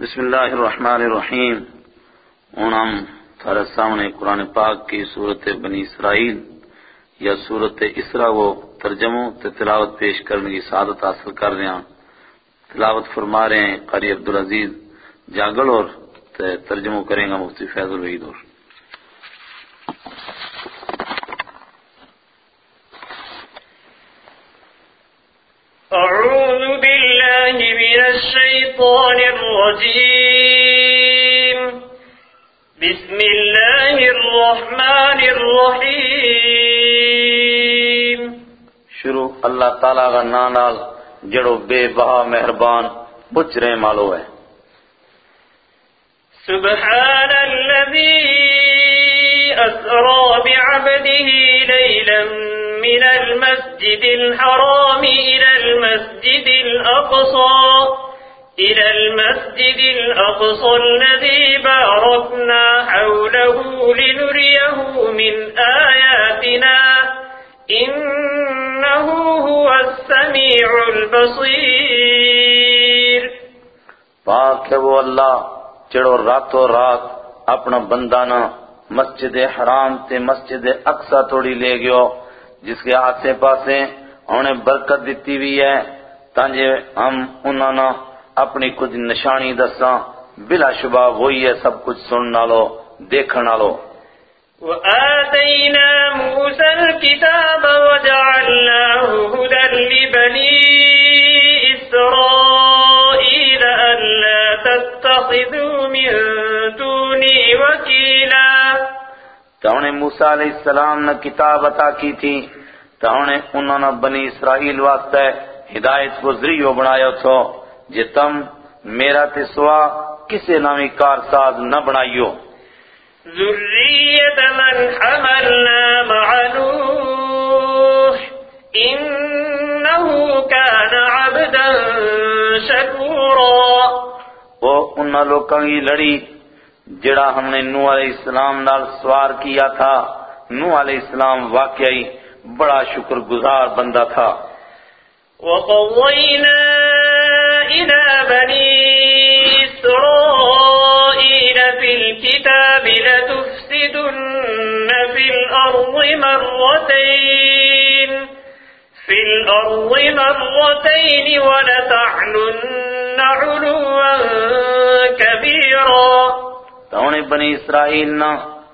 بسم اللہ الرحمن الرحیم۔ ہوں ہم تھارے سامنے قرآن پاک کی صورت بنی اسرائیل یا صورت اسرا وہ ترجموں تے تلاوت پیش کرنے کی سعادت حاصل کر رہے ہیں۔ تلاوت فرما رہے ہیں قاری عبدالعزیز جاگل اور تے ترجموں کریں گا مفتی فیض الوحید اور۔ الشيطان الرجيم. بسم الله الرحمن الرحيم. شروع اللہ تعالیٰ کا جڑو بے بہا مہربان بچرے مالو ہے۔ سبحان الذي أسرى بعبده ليلا من المسجد الحرام إلى المسجد الأقصى. إلى المسجد الأقصى الذي باركنا حوله لنريه من آياتنا. إنه هو السميع البصير. پاک ہے وہ اللہ جڑو راتوں رات اپنا بندہ مسجد حرام تے مسجد اقصا توڑی لے گیو جس کے آسے پاسے انہیں برکت دیتی بھی ہے تانجے ہم انہوں نے اپنی کچھ نشانی دساں بلا شبہ وہی ہے سب کچھ سننا لو دیکھنا لو وآتينا موسى الكتاب وجعلناه هدى لبني إسرائيل ألا تتخذوا من دوني وكيلا تو انہیں موسیٰ علیہ السلام نے کتاب عطا کی تھی تو انہیں انہوں نے بنی اسرائیل واسطے ہدایت کو ذریعہ بنایا تھو۔ جے تم میرا تے سوا کسے نامی کارساز نہ بنائیو۔ ذرية من حملنا مع نوح إنه كان عبدا شكورا۔ وہ انہوں لوگوں کی لڑی جڑا ہم نے نوح علیہ السلام نال سوار کیا تھا نوح علیہ السلام واقعی بڑا شکر گزار بندہ تھا۔ وقضينا إلى بني إسرائيل في الكتاب لتفسدن في الأرض مرتين في الأرض مرتين ولتعلن علوا كبيرا تو انہیں بنی اسرائیل نہ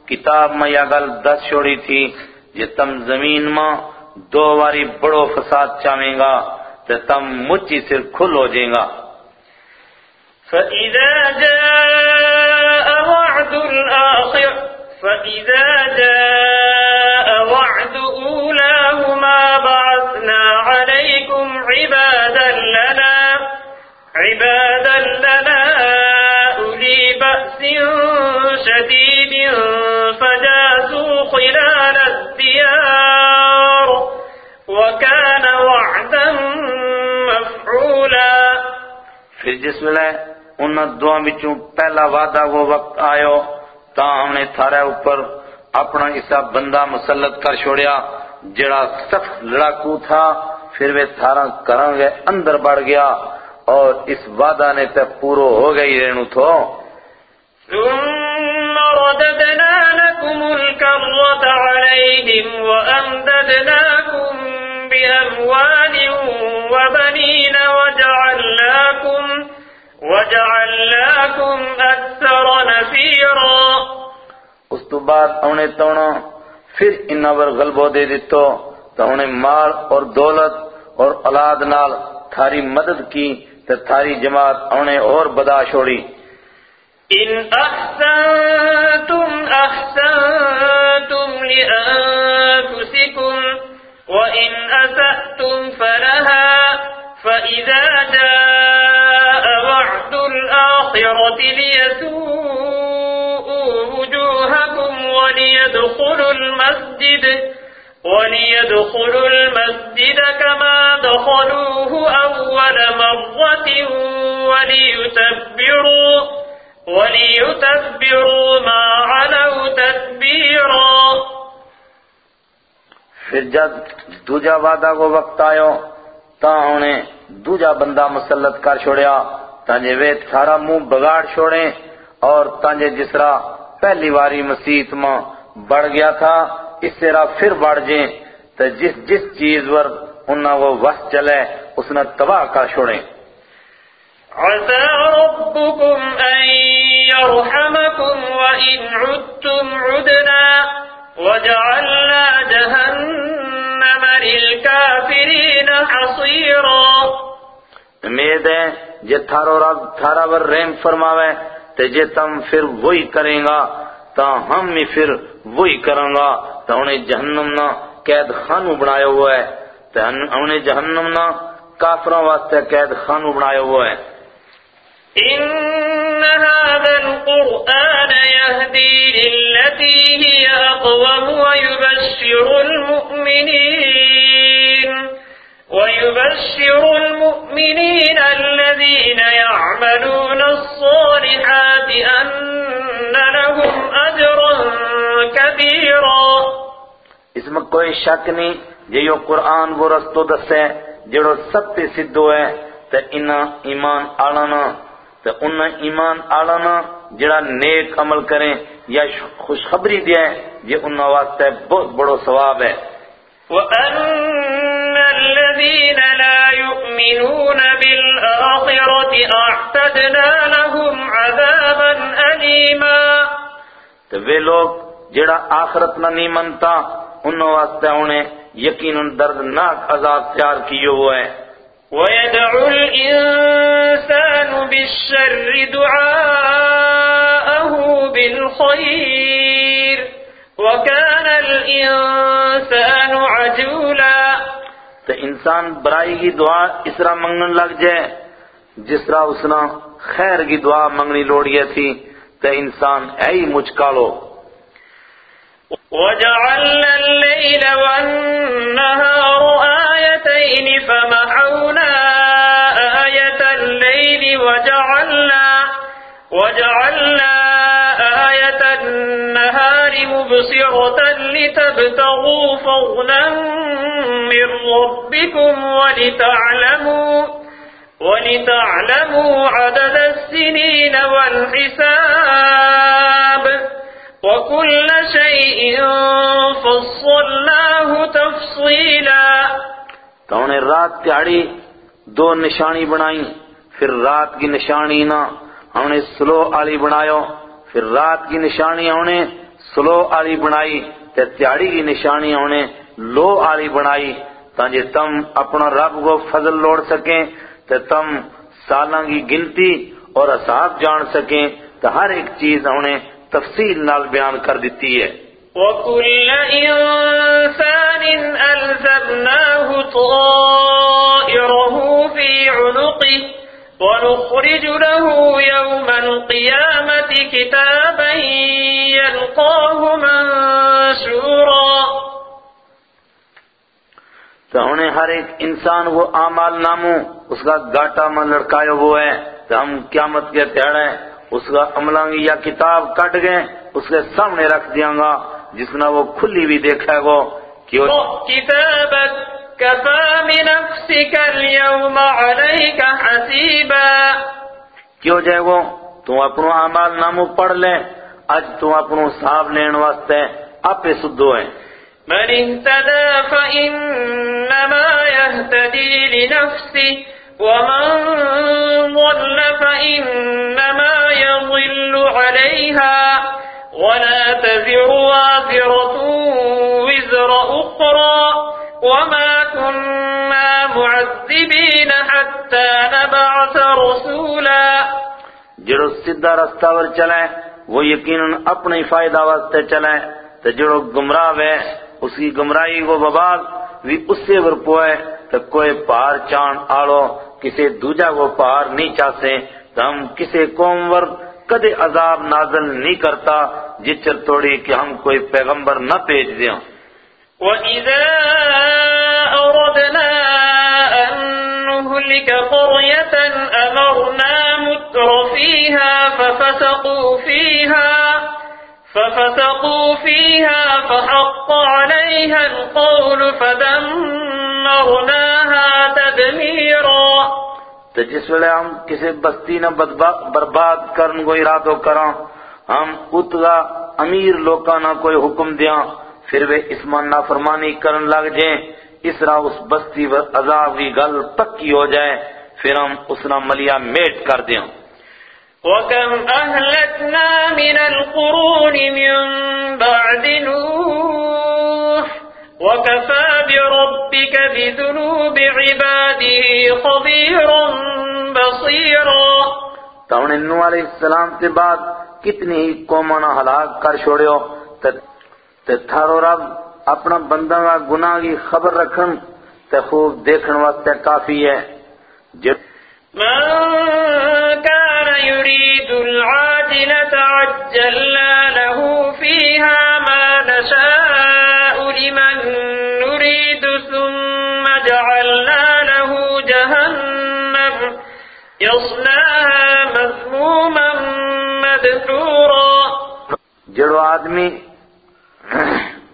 کتاب میں یا گل دس چھوڑی تھی، جے تم زمین میں دو واری بڑو فساد چاہیں گا۔ تو تم مچی سر کھل ہو جائیں گا فإذا جاء وعد الآخر فإذا جاء وعد أولاهما بعثنا عليكم عبادا لنا عبادا لنا أولي بأس شديد فجاسوا خلال الديار. وكان وعدا مفعولا. پھر جس ویلے ان دعا بچوں پہلا وعدہ وہ وقت آئیو تا ہم نے تھارے اوپر اپنا اسا بندہ مسلط کر چھوڑیا جڑا سخت لڑاکو تھا پھر وہ تھارا کرن گے اندر بڑھ گیا اور اس وعدہ نے تے پورو ہو گئی رہنو تھو۔ ثم رددنا لكم الكرة عليهم وأمددناكم بأموال وبنين وجعلناكم وجعلناكم أكثر نفيرا. اس تو بعد انہیں تونا پھر انہاں پر غلبہ دے دیتو تو انہیں مال اور دولت اور اولاد نال تھاری مدد کی تو تھاری جماعت انہیں اور بدا چھوڑی۔ إن أحسنتم أحسنتم لأنفسكم وإن أسأتم فلها فإذا جاء وعد الآخرة ليسوءوا وجوهكم وليدخلوا المسجد وليدخلوا المسجد كما دخلوه أول مرة وليتبروا وليتبروا ما علوا تتبيرا پھر جب دوجا وعدہ کو وقت آئیو تا انہیں دوجا بندہ مسلط کر چھوڑیا، تانجے وہ تھارا منہ بگاڑ چھوڑیں اور تانجے جس طرح پہلی واری مسیحت ماں بڑھ گیا تھا، اس طرح پھر بڑھ جائیں۔ تو جس جس چیز پر انہاں وہ وس چلے، اس نے تباہ کر چھوڑیں۔ عسى ربكم أن يرحمكم وإن عدتم عدنا۔ وجعلنا جهنم للكافرين حصيرا. امید ہے جے تھارو رب تھارا ور رحم فرماوے تے جے تم پھر وہی کریں گا تا ہم بھی پھر وہی کریں گا۔ تا انہیں جہنم نہ قید خانو بنایا ہوا ہے۔ تے انہیں جہنم نہ کافروں واسطے قید خانو بنایا ہوا ہے۔ هذا القرآن يهدي للتي هي أقوم ويبشر المؤمنين ويبشر المؤمنين الذين يعملون الصالحات أن لهم أجرا كبيرا. اس میں کوئی شک نہیں جے یہ قرآن وہ رستو دسے جڑو سب تے سدھو ہے، تے انہاں ایمان آلانا تے انہاں ایمان آلانا جڑا نیک عمل کریں یا خوشخبری دیں یہ انہاں واسطے بہت بڑو ثواب ہے۔ وأن الذين لا يؤمنون بالآخرة أعتدنا لهم عذابا أليما۔ تو وہ لوگ جڑا آخرت نہ نہیں منتا انہوں واسطے انہیں یقیناً دردناک عذاب تیار کیے ہوئے۔ ہیں ويدعو الإنسان بالشر دعاءه بالخير وكان الإنسان عجولا تو انسان برائی کی دعا اس طرح منگن لگ جائے جس طرح اس نے خیر کی دعا منگنی لوڑی تھی تو انسان اے ہی مچکالو۔ وجعلنا الليل والنهار آيتين فمحونا آية الليل وجعلنا وجعلنا آية النهار مبصرة لتبتغوا فضلا من ربكم ولتعلموا ولتعلموا عدد السنين والحساب وكل شيء فصلناه تفصيلا تو انہیں رات تیاڑی دو نشانی بنائی، پھر رات کی نشانی نہ ہم نے سلو آلی بنایو پھر رات کی نشانی ہم نے سلو آلی بنائی، تے کی نشانی ہم نے لو آلی بنائی، تاکہ تم اپنا رب کو فضل لوڑ سکیں، تے تم سالاں کی گنتی اور حساب جان سکیں۔ تو ہر ایک چیز ہم نے تفصیل نال بیان کر دیتی ہے۔ وكل إنسان ألزمناه طائره في عنقه ونخرج له يوم القيامة كتابا يلقاه منشورا. تو انہیں ہر ایک انسان وہ اعمال نامو اس کا گاٹا میں لڑکایا ہوا ہے تو ہم قیامت کے تیڑے اس کا عملانگی یا کتاب کٹ گئے اس کے سامنے رکھ دیاں گا۔ جس نے وہ کھلی بھی دیکھا گو کہ وہ كتابك كفى بنفسك اليوم عليك حسيبا۔ کیوں جائے گو تو اپنو اعمال نامو پڑھ لے اج تو اپنو حساب لین واسطے آپ سدھو ہیں۔ من اهتدى فإنما يهتدي لنفسه ومن ضل فإنما يضل عليها۔ ولا تزر وازرة وزر أخرى وما كنا معذبين حتى نبعث رسولا. جڑو سدھا رستہ ور چلیں، وہ یقیناً اپنے فائدہ واسطے چلیں تو جڑو گمراہ ہے اس کی گمراہی کو ببال بھی اس سے ور پوئے تو کوئی پار چان آڑو، کسے دوجا کو پار نہیں چاہتے تو ہم کسے قوم ور کدے عذاب نازل نہیں کرتا جچر توڑی کہ ہم کوئی پیغمبر نہ بھیج دیاں وَإِذَا أَرَدْنَا أَن نُهْلِكَ قَرْيَةً أَمَرْنَا مُتْرَ فِيهَا فَفَسَقُوا فِيهَا فَفَسَقُوا فِيهَا فَحَقَّ عَلَيْهَا الْقَوْلُ فَدَمَّرْنَاهَا تَدْمِيرًا۔ تو جس ویلے ہم کسی بستی نہ برباد کرن کو ارادو کراں، ہم اتگا امیر لوکاں نہ کوئی حکم دیاں، پھر وہ اس من نافرمانی کرن لگ جائیں، اس طرح اس بستی پر عذاب کی گل پکی ہو جائے، پھر ہم اس نہ ملیا میٹ کر دیں وَكَمْ أَهْلَكْنَا مِنَ الْقُرُونِ مِن بَعْدِ نُوحٍ وَكَفَى بِرَبِّكَ بِذُنُوبِ عِبَادِهِ خَبِيرًا بَصِيرًا انہیں نوح علیہ السلام کے بعد کتنی ہی قوماں ہلاک کر چھوڑے ہو تے تھارو رب اپنا بندہ کا گناہ کی خبر رکھن تے خوب دیکھن واسطے کافی ہے۔ جب من كان يريد العاجلة عجلنا له فيها ما نشاء لمن نريد ثم جعلنا له جهنم. يصلاها مذموما مدحورا. جڑو آدمی،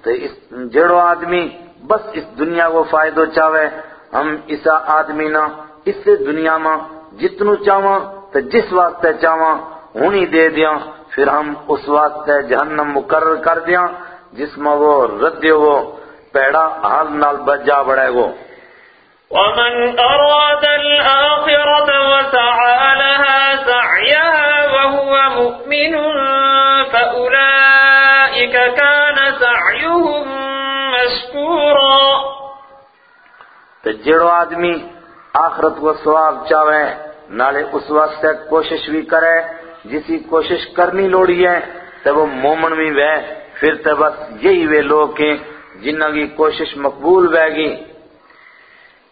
تو اس جڑو آدمی بس اس دنیا کو فائدہ چاہے، ہم اسا آدمی نہ، اس سے دنیا میں جتنو چاہواں، تو جس واسطے چاہواں، ہونی دے دیاں، پھر ہم اس واسطے جہنم مقرر کر دیاں۔ جس میں وہ رد وہ پیڑا حال نال بجا بڑھے گو۔ ومن أراد الآخرة وسعى لها سعيها وهو مؤمن فأولئك كان سعيهم مشكورا۔ تو جڑو آدمی آخرت کو ثواب چاہے نالے اس واسطے کوشش بھی کرے جسی کوشش کرنی لوڑی ہے تو وہ مومن بھی وے۔ پھر تو بس یہی وہ لوگ ہیں جنہ کی کوشش مقبول بے گی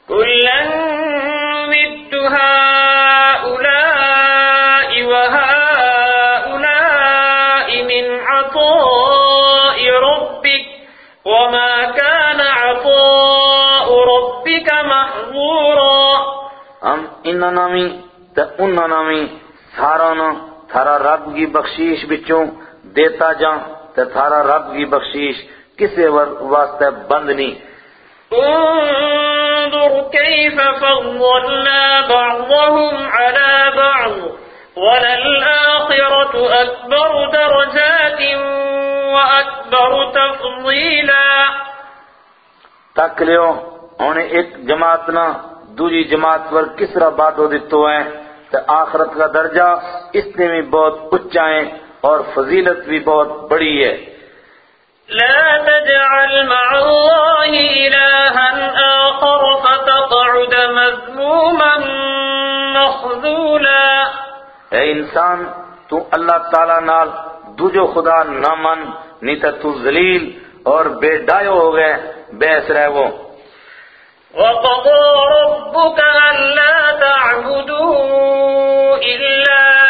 كلا نمد هؤلاء وهؤلاء من عطاء ربك وما كان عطاء ربك محظورا۔ ہم انہاں نامی تے انہاں نامی سارا نا تھارا رب کی بخشیش بچوں دیتا جاں۔ تے تھارا رب کی بخشیش کسے واسطے بند نہیں۔ انظر كيف فضلنا بعضهم على بعض وللآخرة أكبر درجات وأكبر تفضيلا تک لیو انہیں ایک جماعت نہ دوجی جماعت پر کس طرح بات ہو دیتو ہے تو آخرت کا درجہ اس نے بھی بہت اچھا ہے۔ اور فضیلت بھی بہت بڑی ہے۔ لا تجعل مع الله إلها آخر فتقعد مذموما مخذولا۔ اے انسان تو اللہ تعالیٰ نال دوجو خدا نہ من نہیں تو ذلیل اور بے ڈایو ہو گئے بیس رہ وہ۔ وقضى ربك ألا تعبدوا إلا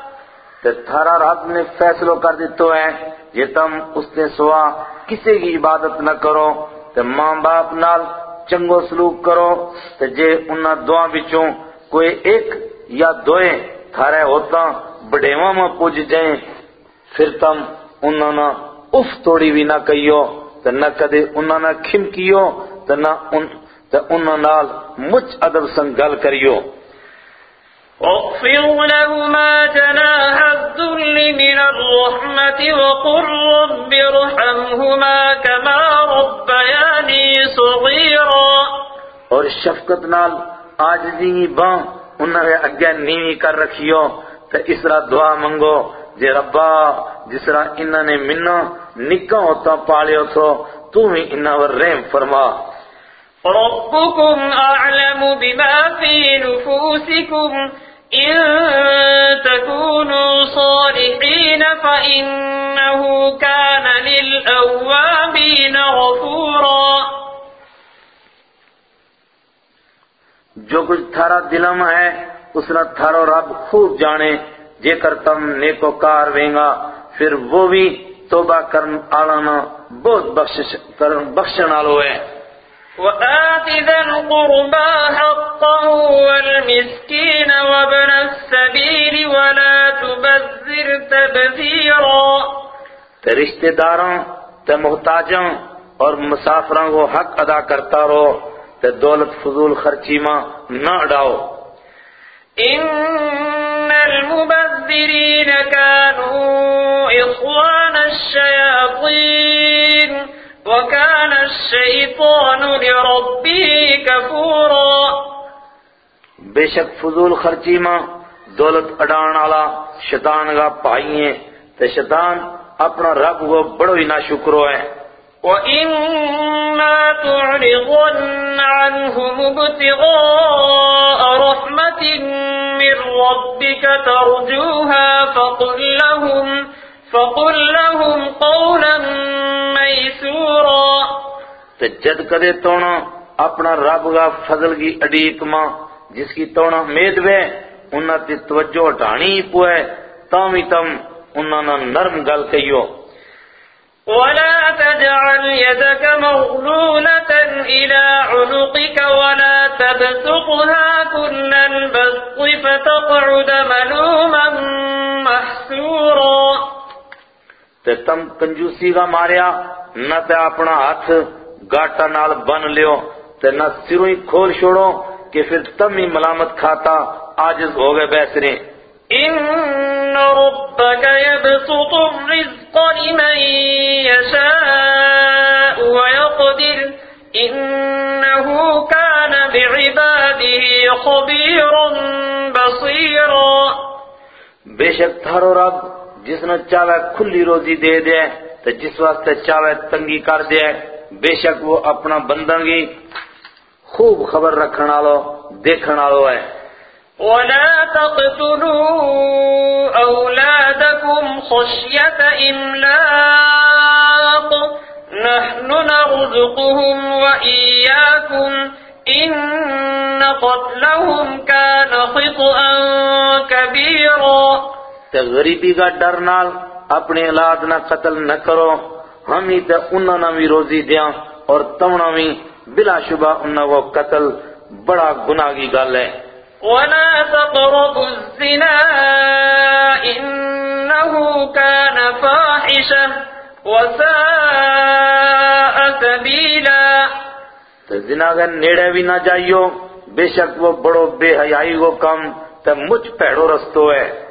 تے تھارا رب نے فیصلو کر دیتو ہے، یہ تم اس نے سوا کسی کی عبادت نہ کرو، تے ماں باپ نال چنگو سلوک کرو، تے جے انہاں دعا بچوں کوئی ایک یا دوئے تھارے ہوتا بڑیواں میں پوج جائیں، پھر تم انہاں نہ اف توڑی بھی نہ کہیو تے نہ کدے انہاں نہ کھم کیو تے نہ ان، تے انہاں نال مجھ ادب سنگ گل کریو۔ واغفر لهما جناح الذل من الرحمة وقل رب ارحمهما كما ربياني صغيرا۔ اور شفقت نال آجزی باں انہوں نے اگیا نیوی کر رکھیو تو اس طرح دعا منگو جے ربا جس طرح انہوں نے منہ نکا ہوتا پالیو تو تو ہی انہوں پر رحم فرما۔ ربكم أعلم بما في نفوسكم إن تكونوا صالحين فإنه كان للأوابين غفورا. جو کچھ تھارا دلم ہے، اس نے تھارو رب خوب جانے جے کر تم نیکو کار وینگا، پھر وہ بھی توبہ کرن آلانا بہت بخشش کرن بخشن آلو ہے۔ وآت ذا القربى حقه والمسكين وابن السبيل ولا تبذر تبذيرا. رشتہ داراں تے محتاجاں اور مسافراں کو حق ادا کرتا رہو تے دولت فضول خرچی ماں نہ اڑاؤ۔ إن المبذرين كانوا إخوان الشياطين. وكان الشيطان لربه كفورا. بے شک فضول خرچی ماں دولت اڑان والا شیطان کا پائی ہیں تے شیطان اپنا رب کو بڑو ہی ناشکرو ہے۔ وَإِمَّا تُعْرِضَنَّ عَنْهُمُ ابْتِغَاءَ رَحْمَةٍ مِّن رَّبِّكَ تَرْجُوهَا فَقُل لَّهُمْ فَقُل لَّهُمْ قَوْلًا مَّيْسُورًا. تے جد کدے تونا اپنا رب کا فضل کی اڈیک ماں جس کی تونا امید وے انہاں تی توجہ ہٹانی پوئے تامی تم انہاں نا نرم گل کہیو ولا تجعل يدك مغلولة إلى عنقك ولا تبسطها كل البسط فتقعد ملوما محسورا. تے تم کنجوسی کا ماریا نہ تے اپنا ہاتھ گاٹا نال بن لیو تے نہ سروں ہی کھول چھوڑو کہ پھر تم ہی ملامت کھاتا عاجز ہو گئے بیسرے إن ربك يبسط الرزق لمن يشاء ويقدر إنه كان بعباده خبيرا بصيرا۔ بے شک تھارو رب جس نے چاہے کھلی روزی دے دے تو جس واسطے چاہے تنگی کر دے، بے شک وہ اپنا بندن کی خوب خبر رکھنا لو دیکھنا لو ہے۔ ولا تقتلوا أولادكم خشية إملاق نحن نرزقهم وإياكم إن قتلهم كان خطأ كبيرا تے غریبی کا ڈر نال اپنے اولاد نہ قتل نہ کرو۔ ہم ہی تے انہاں نہ بھی روزی دیاں اور تمنا بھی بلا شبہ انہاں کو قتل بڑا گناہ کی گل ہے۔ ولا تقربوا الزنا إنه كان فاحشة وساء سبيلا۔ تے زنا کے نیڑے بھی نہ جائیو بے شک وہ بڑو بے حیائی کو کم تے مجھ پیڑو رستو ہے۔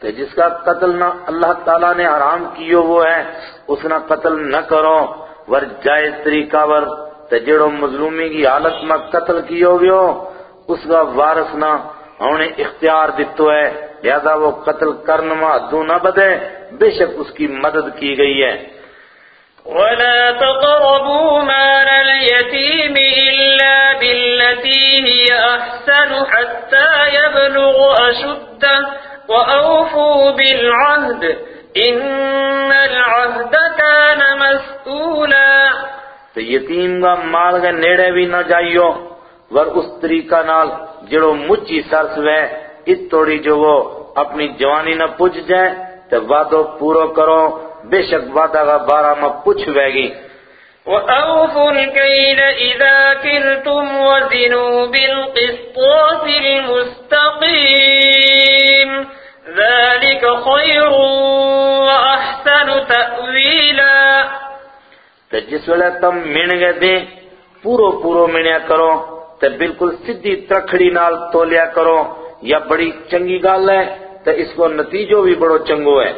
کہ جس کا قتل نہ اللہ تعالیٰ نے حرام کیو وہ ہے، اس نہ قتل نہ کرو۔ ور جائز طریقہ ور تے جڑو مظلومی کی حالت میں قتل کیو گیو، اس کا وارث نہ انہیں اختیار دیتو ہے۔ لہذا وہ قتل کرن میں حدوں نہ بدے، بے شک اس کی مدد کی گئی ہے۔ ولا تقربوا مال اليتيم إلا بالتي هي أحسن حتى يبلغ أشده وأوفوا بالعهد إن العهد كان مسؤولا تو یتیم کا مال کے نیڑے بھی نہ جائیو، ور اس طریقہ نال جڑو مچی سرس وے، اس توڑی جو وہ اپنی جوانی نہ پوچھ جائے تو وعدو پورو کرو، بے شک وعدہ کا بارہ میں پوچھ وے گی۔ وأوفوا الكيل إذا كلتم وزنوا بالقسطاس المستقيم ذلك خير وأحسن تأويلا تو جس ویلے تم مین گئے دیں پورو پورو منیا کرو تو بالکل سدھی ترکھڑی نال تولیا کرو، یا بڑی چنگی گال ہے تو اس کو نتیجو بھی بڑو چنگو ہے۔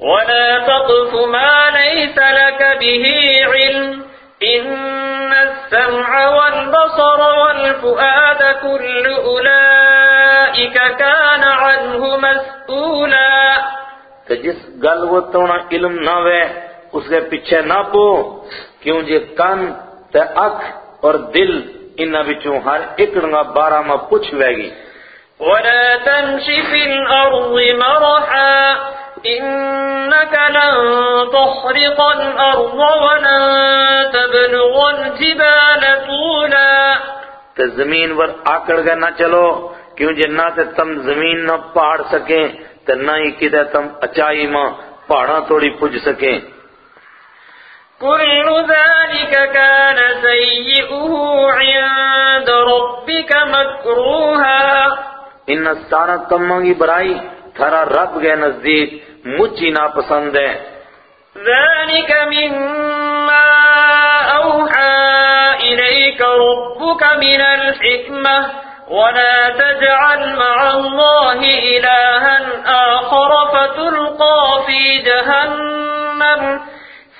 ولا تقف ما ليس لك به علم إن السمع والبصر والفؤاد كل أولئك كان عنه مسؤولا کہ جس گل وہ تونا علم نہ وے اس کے پیچھے نہ پو کیوں جے کان تے اکھ اور دل انہاں وچوں ہر ایک نگا بارہ ما پوچھ وے گی۔ ولا تمش في الأرض مرحا إنك لن تخرق الأرض ولن تبلغ الجبال طولا. تے زمین ور آکڑ گئے نہ چلو کیوں نہ تے تم زمین نہ پہاڑ سکیں تے نہ ہی کدے تم اچائی ماں پہاڑاں توڑی پج سکیں۔ كل ذلك كان سيئه عند ربك مكروها. ان سارا کماں کی برائی تھرا رب گئے نزدیک مجھے ناپسند ہے۔ ذلك مما أوحى إليك ربك من الحكمة ولا تجعل مع الله إلها آخر فتلقى في جهنم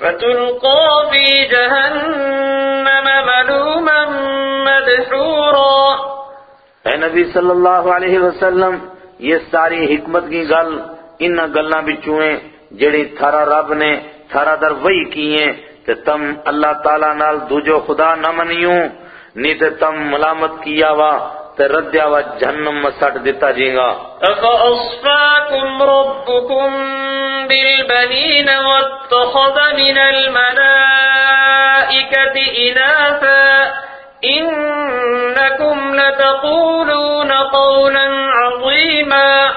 فتلقى في جهنم ملوما مدحورا۔ اے نبی صلی اللہ علیہ وسلم یہ ساری حکمت کی گل ان گلاں بچوں ہیں، جڑی تھارا رب نے تھارا در وہی کیے تے تم اللہ تعالیٰ نال دوجو خدا نہ منیوں نی تے تم ملامت کیا وا، تے ردیا وا جہنم میں سٹ دیتا جیں گا۔ أفأصفاكم ربكم بالبنين واتخذ من الملائكة إناثا إنكم لتقولون قولا عظيما.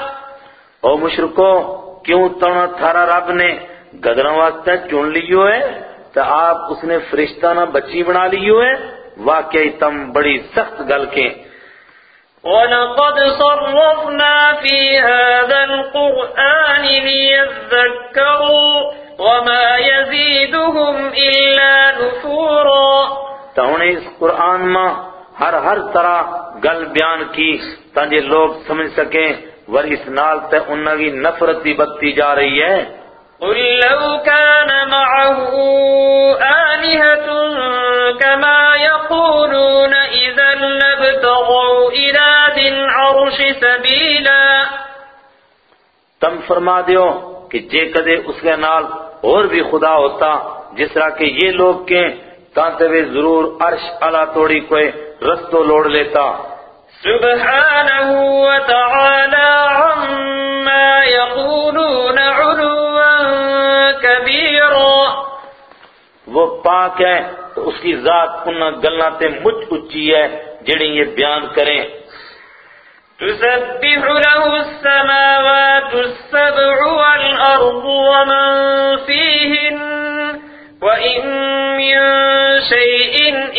او مشرکو کیوں تنا تھارا رب نے گدروں واسطے چن لیو ہے؟ تو آپ اس نے فرشتہ نہ بچی بنا لیو ہے؟ واقعی تم بڑی سخت گل کے ولقد صرفنا في هذا القرآن ليذكروا وما يزيدهم إلا نفورا. تو انہیں اس قرآن میں ہر ہر طرح گل بیان کی تاکہ لوگ سمجھ سکیں ور اس نال تے انہاں کی نفرت بھی بدتی جا رہی ہے۔ قل لو كان معه آلهة كما يقولون إذا لابتغوا إلى ذي العرش سبيلا۔ تم فرما دیو کہ جے کدے اس کے نال اور بھی خدا ہوتا جس طرح کہ یہ لوگ کے تانتے وہ ضرور عرش علا توڑی کوئی رستو لوڑ لیتا۔ سبحانه وتعالى عما يقولون علوا كبيرا وہ پاک ہے تو اس کی ذات ان گلنا تے مجھ اچھی ہے جڑی یہ بیان کریں۔ تسبح له السماوات السبع والأرض ومن فيهن وإن من شيء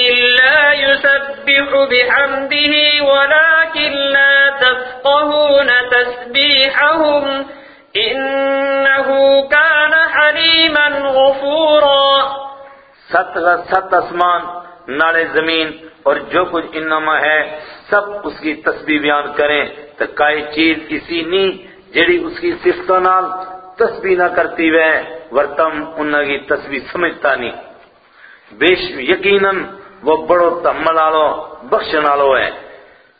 إلا يسبح بحمده ولكن لا تفقهون تسبيحهم إنه كان حليما غفورا ست ست اسمان نالے زمین اور جو کچھ انما ہے، سب اس کی تسبیح بیان کریں تو کئی چیز اسی نہیں جڑی اس کی صفتوں نال تسبیح نہ کرتی وے۔ ورتم انہاں کی تسبیح سمجھتا نہیں۔ بیش یقیناً وہ بڑو تحمل آلو بخشن آلو ہے۔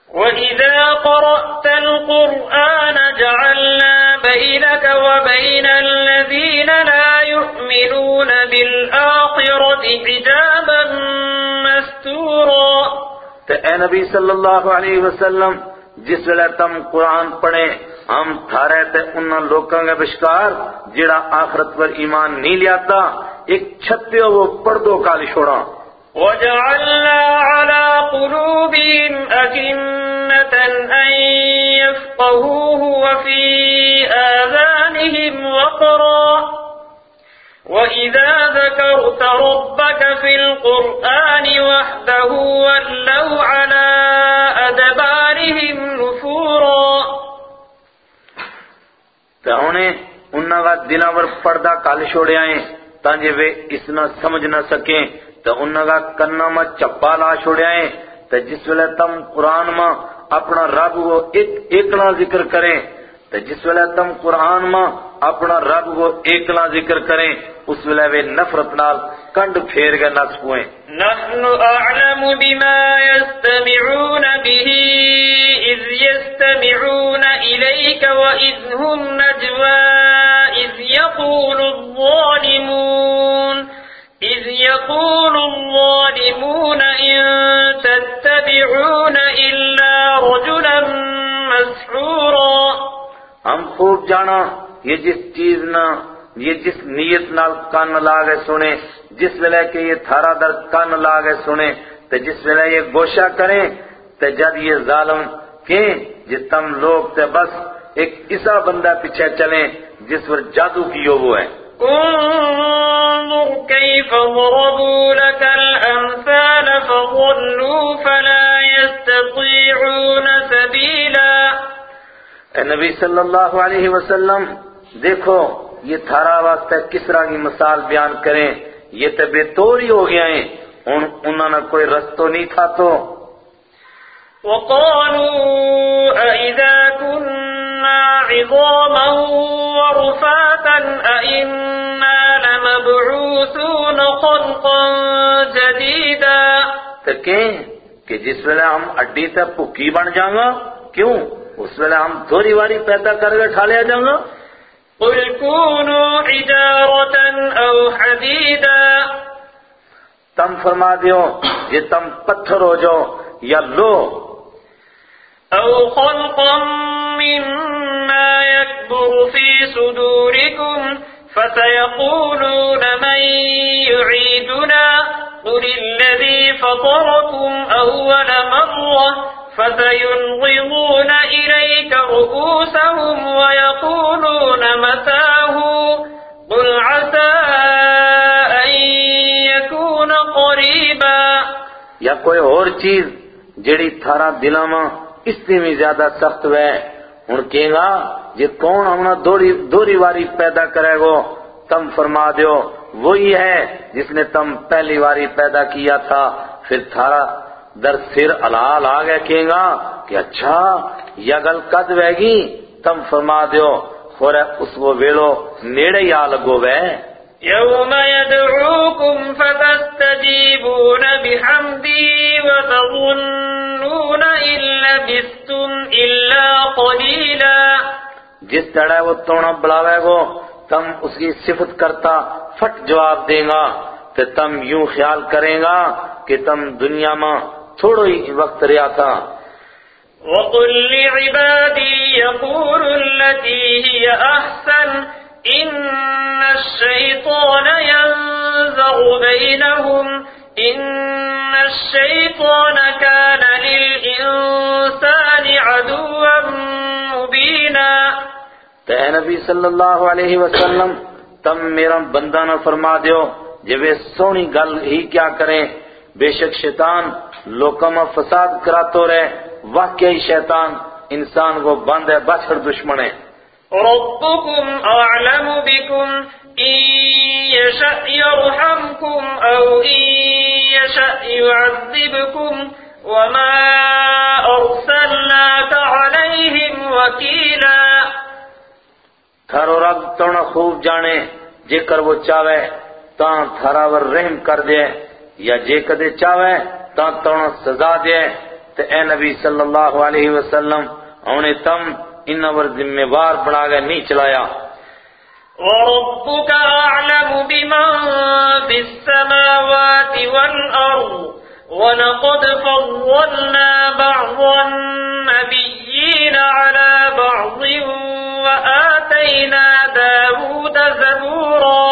وَإِذَا قَرَأْتَ الْقُرْآنَ جَعَلْنَا بَيْنَكَ وَبَيْنَ الَّذِينَ لَا يُؤْمِنُونَ بِالْآخِرَةِ حِجَابًا مَسْتُورًا۔ تو اے نبی صلی اللہ علیہ وسلم جس ویلے تم قرآن پڑھیں ہم تھارے تے انہاں لوکاں کے بشکار جڑا آخرت پر ایمان نہیں لیاتا، ایک چھتیو وہ پردو کالی چھوڑا وَجَعَلْنَا عَلَى قُلُوبِهِمْ أَكِنَّةً أَن يَفْقَهُوهُ وَفِي آذَانِهِمْ وَقْرًا۔ وَإِذَا ذَكَرْتَ رَبَّكَ فِي الْقُرْآنِ وَحْدَهُ وَلَّوْا عَلَى أَدْبَارِهِمْ تے انہیں انہاں کا دلاں ور پردہ کال چھوڑے آئیں تانجے وہ اس نہ سمجھ نہ سکیں تے انہاں کا کنہ میں چپا لا چھوڑے آئیں تے جس ویلے تم قرآن میں اپنا رب کو ایک ایکلا ذکر کریں تو جس ویلے تم قرآن میں اپنا رب کو ایکلا ذکر کریں اس ویلے وہ نفرت نال کنڈ پھیر کے نس پوئیں۔ نحن أعلم بما يستمعون به إذ يستمعون إليك وإذ هم نجوى إذ يقول الظالمون إذ يقول الظالمون إن تتبعون إلا رجلا مسحورا۔ ہم خوب جانا یہ جس چیز نہ یہ جس نیت نال کان لاگے سنے جس ویلے کہ یہ تھارا در کان لاگے سنے تے جس ویلے یہ گوشہ کریں تے جد یہ ظالم کہ جس تم لوگ تے بس ایک ایسا بندہ پیچھے چلیں جس پر جادو کیو وہ ہے۔ انظر كيف ضربوا لك الأمثال فضلوا فلا يستطيعون سبيلا اے نبی صلی اللہ علیہ وسلم دیکھو یہ تھارا واسطہ کس طرح کی مثال بیان کریں؟ یہ تو بے توری ہو گیا ہیں۔ ان انہوں نے کوئی رستو نہیں تھا تو۔ وقالوا أئذا كنا عظاما ورفاتا أئنا لمبعوثون خلقا جديدا۔ تو کہیں کہ جس ویلے ہم اڈی تے پکی بن جاؤں گا؟ کیوں؟ اس ویلے ہم تھوڑی واری پیدا کر کے ٹھا لیا جاؤں گا؟ قل كونوا حجارة أو حديدا. تم فرما دیو یہ تم پتھر ہو جاؤ یا لو۔ أو خلقا مما يكبر في صدوركم فسيقولون من يعيدنا. قل الذي فطركم أول مرة فسينغضون إليك رؤوسهم ويقولون متاه. قل عسى أن يكون قريبا. یا کوئی اور چیز جڑی تھارا دلاں ماں اس سے بھی زیادہ سخت ہے ہن کہیں گا یہ کون ہمنا دوری دوری واری پیدا کرے گو، تم فرما دیو، وہی ہے جس نے تم پہلی واری پیدا کیا تھا، پھر تھارا در سر الال آ گیا کہیں گا کہ اچھا یا گل کد ویگی تم فرما دیو خورے اس وہ ویلو نیڑے یا لگو وے۔ يوم يدعوكم فتستجيبون بحمده وتظنون إن لبثتم إلا قليلا جس طرح وہ تونا بلاوے گو تم اس کی صفت کرتا فٹ جواب دیں گا تو تم یوں خیال کریں گا کہ تم دنیا میں تھوڑو ہی وقت رہا تھا۔ وقل لعبادي يقولوا التي هي أحسن إن الشيطان ينزغ بينهم إن الشيطان كان للإنسان عدوا مبينا۔ تو اے نبی صلی اللہ علیہ وسلم تم میرا بندہ نہ فرما دیو جب سونی گل ہی کیا کریں بے شک شیطان لوکوں میں فساد کراتو رہے واقعی شیطان انسان کو بند ہے بچڑ دشمن ہے۔ ربكم أعلم بكم إن يشأ يرحمكم أو إن يشأ يعذبكم وما أرسلناك عليهم وكيلا تھارو رب تونا خوب جانے جے کر وہ چاوے تاں تھارا ور رحم کر دے۔ یا جے کدے چاوے تاں تونا سزا دے تے اے نبی صلی اللہ علیہ وسلم اونے تم ان ور ذمہ وار بنا گئے نہیں چلایا۔ وربك أعلم بمن في السماوات والأرض ولقد فضلنا بعض النبيين على بعض وآتينا داود زبورا۔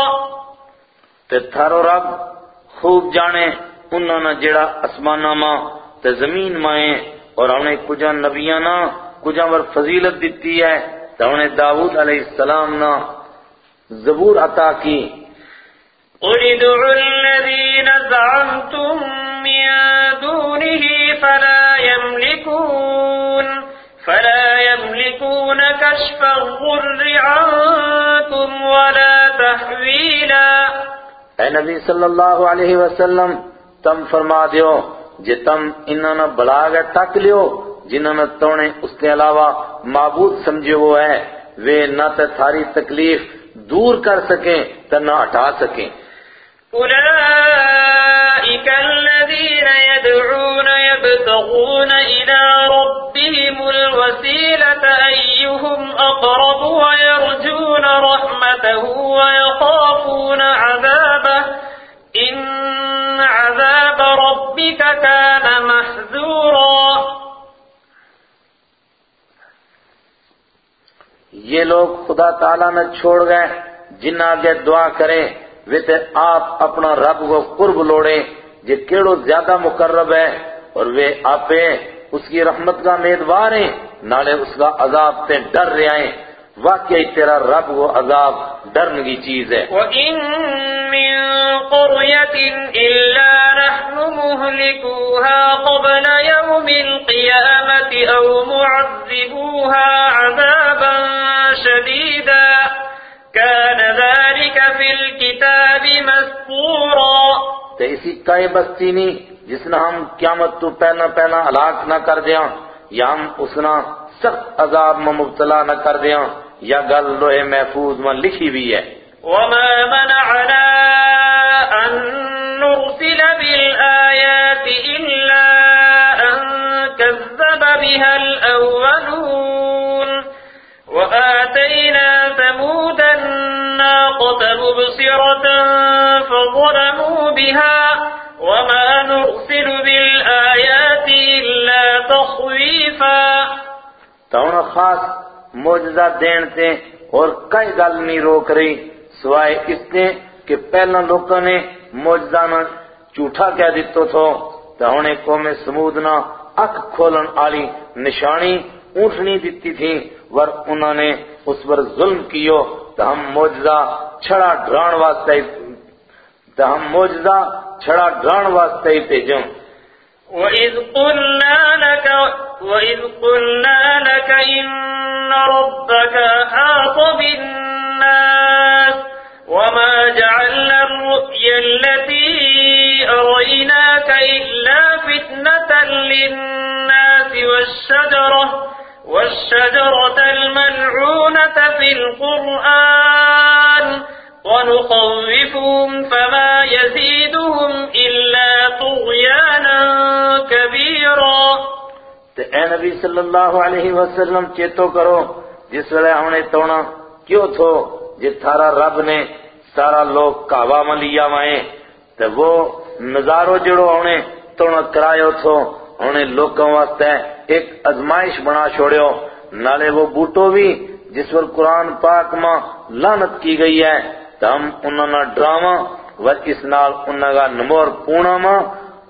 تے تھارو رب خوب جانے انہوں نے جڑا اسمانہ ماں تے زمین مائیں اور انہیں کجا نبیاں نا کجا ور فضیلت دیتی ہے، تے انہیں داود علیہ السلام نا زبور عطا کی۔ قل ادعوا الذين زعمتم من دونه فلا يملكون فلا يملكون كشف الضر عنكم ولا تحويلا اے نبی صلی اللہ علیہ وسلم، تم فرما دیو جے تم انہوں نے بلا گئے تک لیو جنہوں نے تونے اس کے علاوہ معبود سمجھے وہ ہے وہ نہ تے تھاری تکلیف دور کر سکیں تو نہ ہٹا سکیں۔ أولئك الذين يدعون يبتغون إلى ربهم الوسيلة أيهم أقرب ويرجون رحمته ويخافون عذابه إن عذاب ربك كان محذورا. یہ لوگ خدا تعالیٰ نے چھوڑ گئے جن آگے دعا کریں وہ آپ اپنا رب کو قرب لوڑے۔ جے کیڑو زیادہ مقرب ہے اور وہ آپے اس کی رحمت کا میدوار ہیں نالے اس کا عذاب تے ڈر رہے آئیں واقعی تیرا رب وہ عذاب ڈرنے کی چیز ہے۔ وَإِن مِّن قَرْيَةٍ إِلَّا نَحْنُ مُهْلِكُوهَا قَبْلَ يَوْمِ الْقِيَامَةِ أَوْ مُعَذِّبُوهَا عَذَابًا شَدِيدًا۔ كَانَ ذَلِكَ فِي الْكِتَابِ مَسْطُورًا تے اسی کئی بستی نہیں جس نے ہم قیامت تو پہلا پہلا ہلاک نہ کر دیاں یا ہم اس نے سخت عذاب میں مبتلا نہ کر دیاں یا گل لوہے محفوظ میں لکھی بھی ہے۔ وما منعنا أن نرسل بالآيات إلا أن كذب بها الأولون۔ وآتينا ثمود الناقة مبصرة فظلموا بها وما نرسل بالآيات إلا تخويفا. تو انہوں خاص موجزہ دین تے اور کئی گل نہیں روک رہی، سوائے اس نے کہ پہلا لوگوں نے موجزہ نہ جھوٹا کہہ دیتو تھو تو انہیں قوم سمود نہ اکھ کھولن آلی نشانی اونٹنی دیتی تھی۔ ور انہوں نے اس پر ظلم کیو تو ہم موجزہ چھڑا ڈران واسطے تو ہم موجزہ چھڑا ڈران واسطے ہی بھیجوں۔ وَإِذْ قُلْنَا لَكَ وَإِذْ قُلْنَا لَكَ إِنَّ رَبَّكَ أَحَاطَ بِالنَّاسِ وَمَا جَعَلْنَا الرُّؤْيَا الَّتِي أَرَيْنَاكَ إِلَّا فِتْنَةً لِلنَّاسِ وَالشَّجَرَةَ وَالشَّجَرَةَ الْمَلْعُونَةَ فِي الْقُرْآنِ ونخوفهم فما يزيدهم إلا طغيانا كبيرا. تے اے نبی صلی اللہ علیہ وسلم چیتو کرو، جس ویلے ہمیں تونا، کیوں تھو؟ جس تھارا رب نے سارا لوگ کعبہ میں لیا وائیں تے وہ نظارو جڑو ہمیں تونا کرایو تھو ہمیں لوگوں واسطے ایک ازمائش بنا چھوڑیو۔ نالے وہ بوٹو بھی جس پر قرآن پاک ماں لانت کی گئی ہے۔ تو ہم انہوں نے ڈراما و اس نال انہوں کا نمور پونا ماں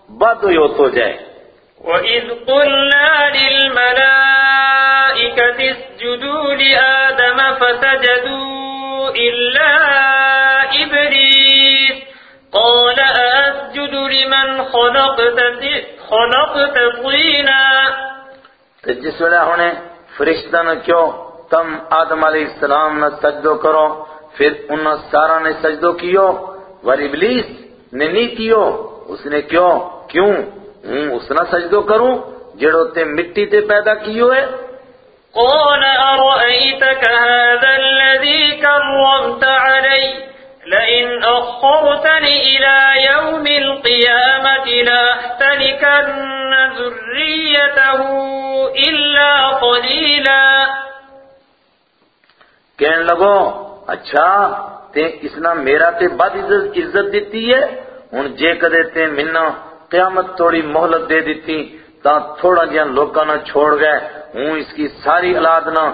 بد ہوئی ہوتو جائے۔ وَإِذْ قُلْنَا لِلْمَلَائِكَةِ اسْجُدُوا لِآدَمَ فَسَجَدُوا إِلَّا إِبْلِيسَ قَالَ أَسْجُدُ لِمَنْ خَلَقْتَ طِينًا تو جس ویلے ہونے فرشتہ نے کیوں تم آدم علیہ السلام نے سجدو کرو، پھر انہوں سارا نے سجدو کیو ور ابلیس نے نہیں کیو، اس نے کیوں کیوں؟ ہوں، اس نے سجدو کروں، جڑو تے مٹی تے پیدا کیو ہے۔ قال أرأيتك هذا الذي كرمت علي؟ لئن أخرتني إلى يوم القيامة لأحتنكن ذريته إلا قليلا. کہنے لگو اچھا تے اس نے میرا تے بد عزت عزت دیتی ہے؟ ہن جے کدے تے منا قیامت توڑی مہلت دے دیتی، تا تھوڑا جہاں لوکاں نہ چھوڑ گئے، ہوں اس کی ساری اولاد نہ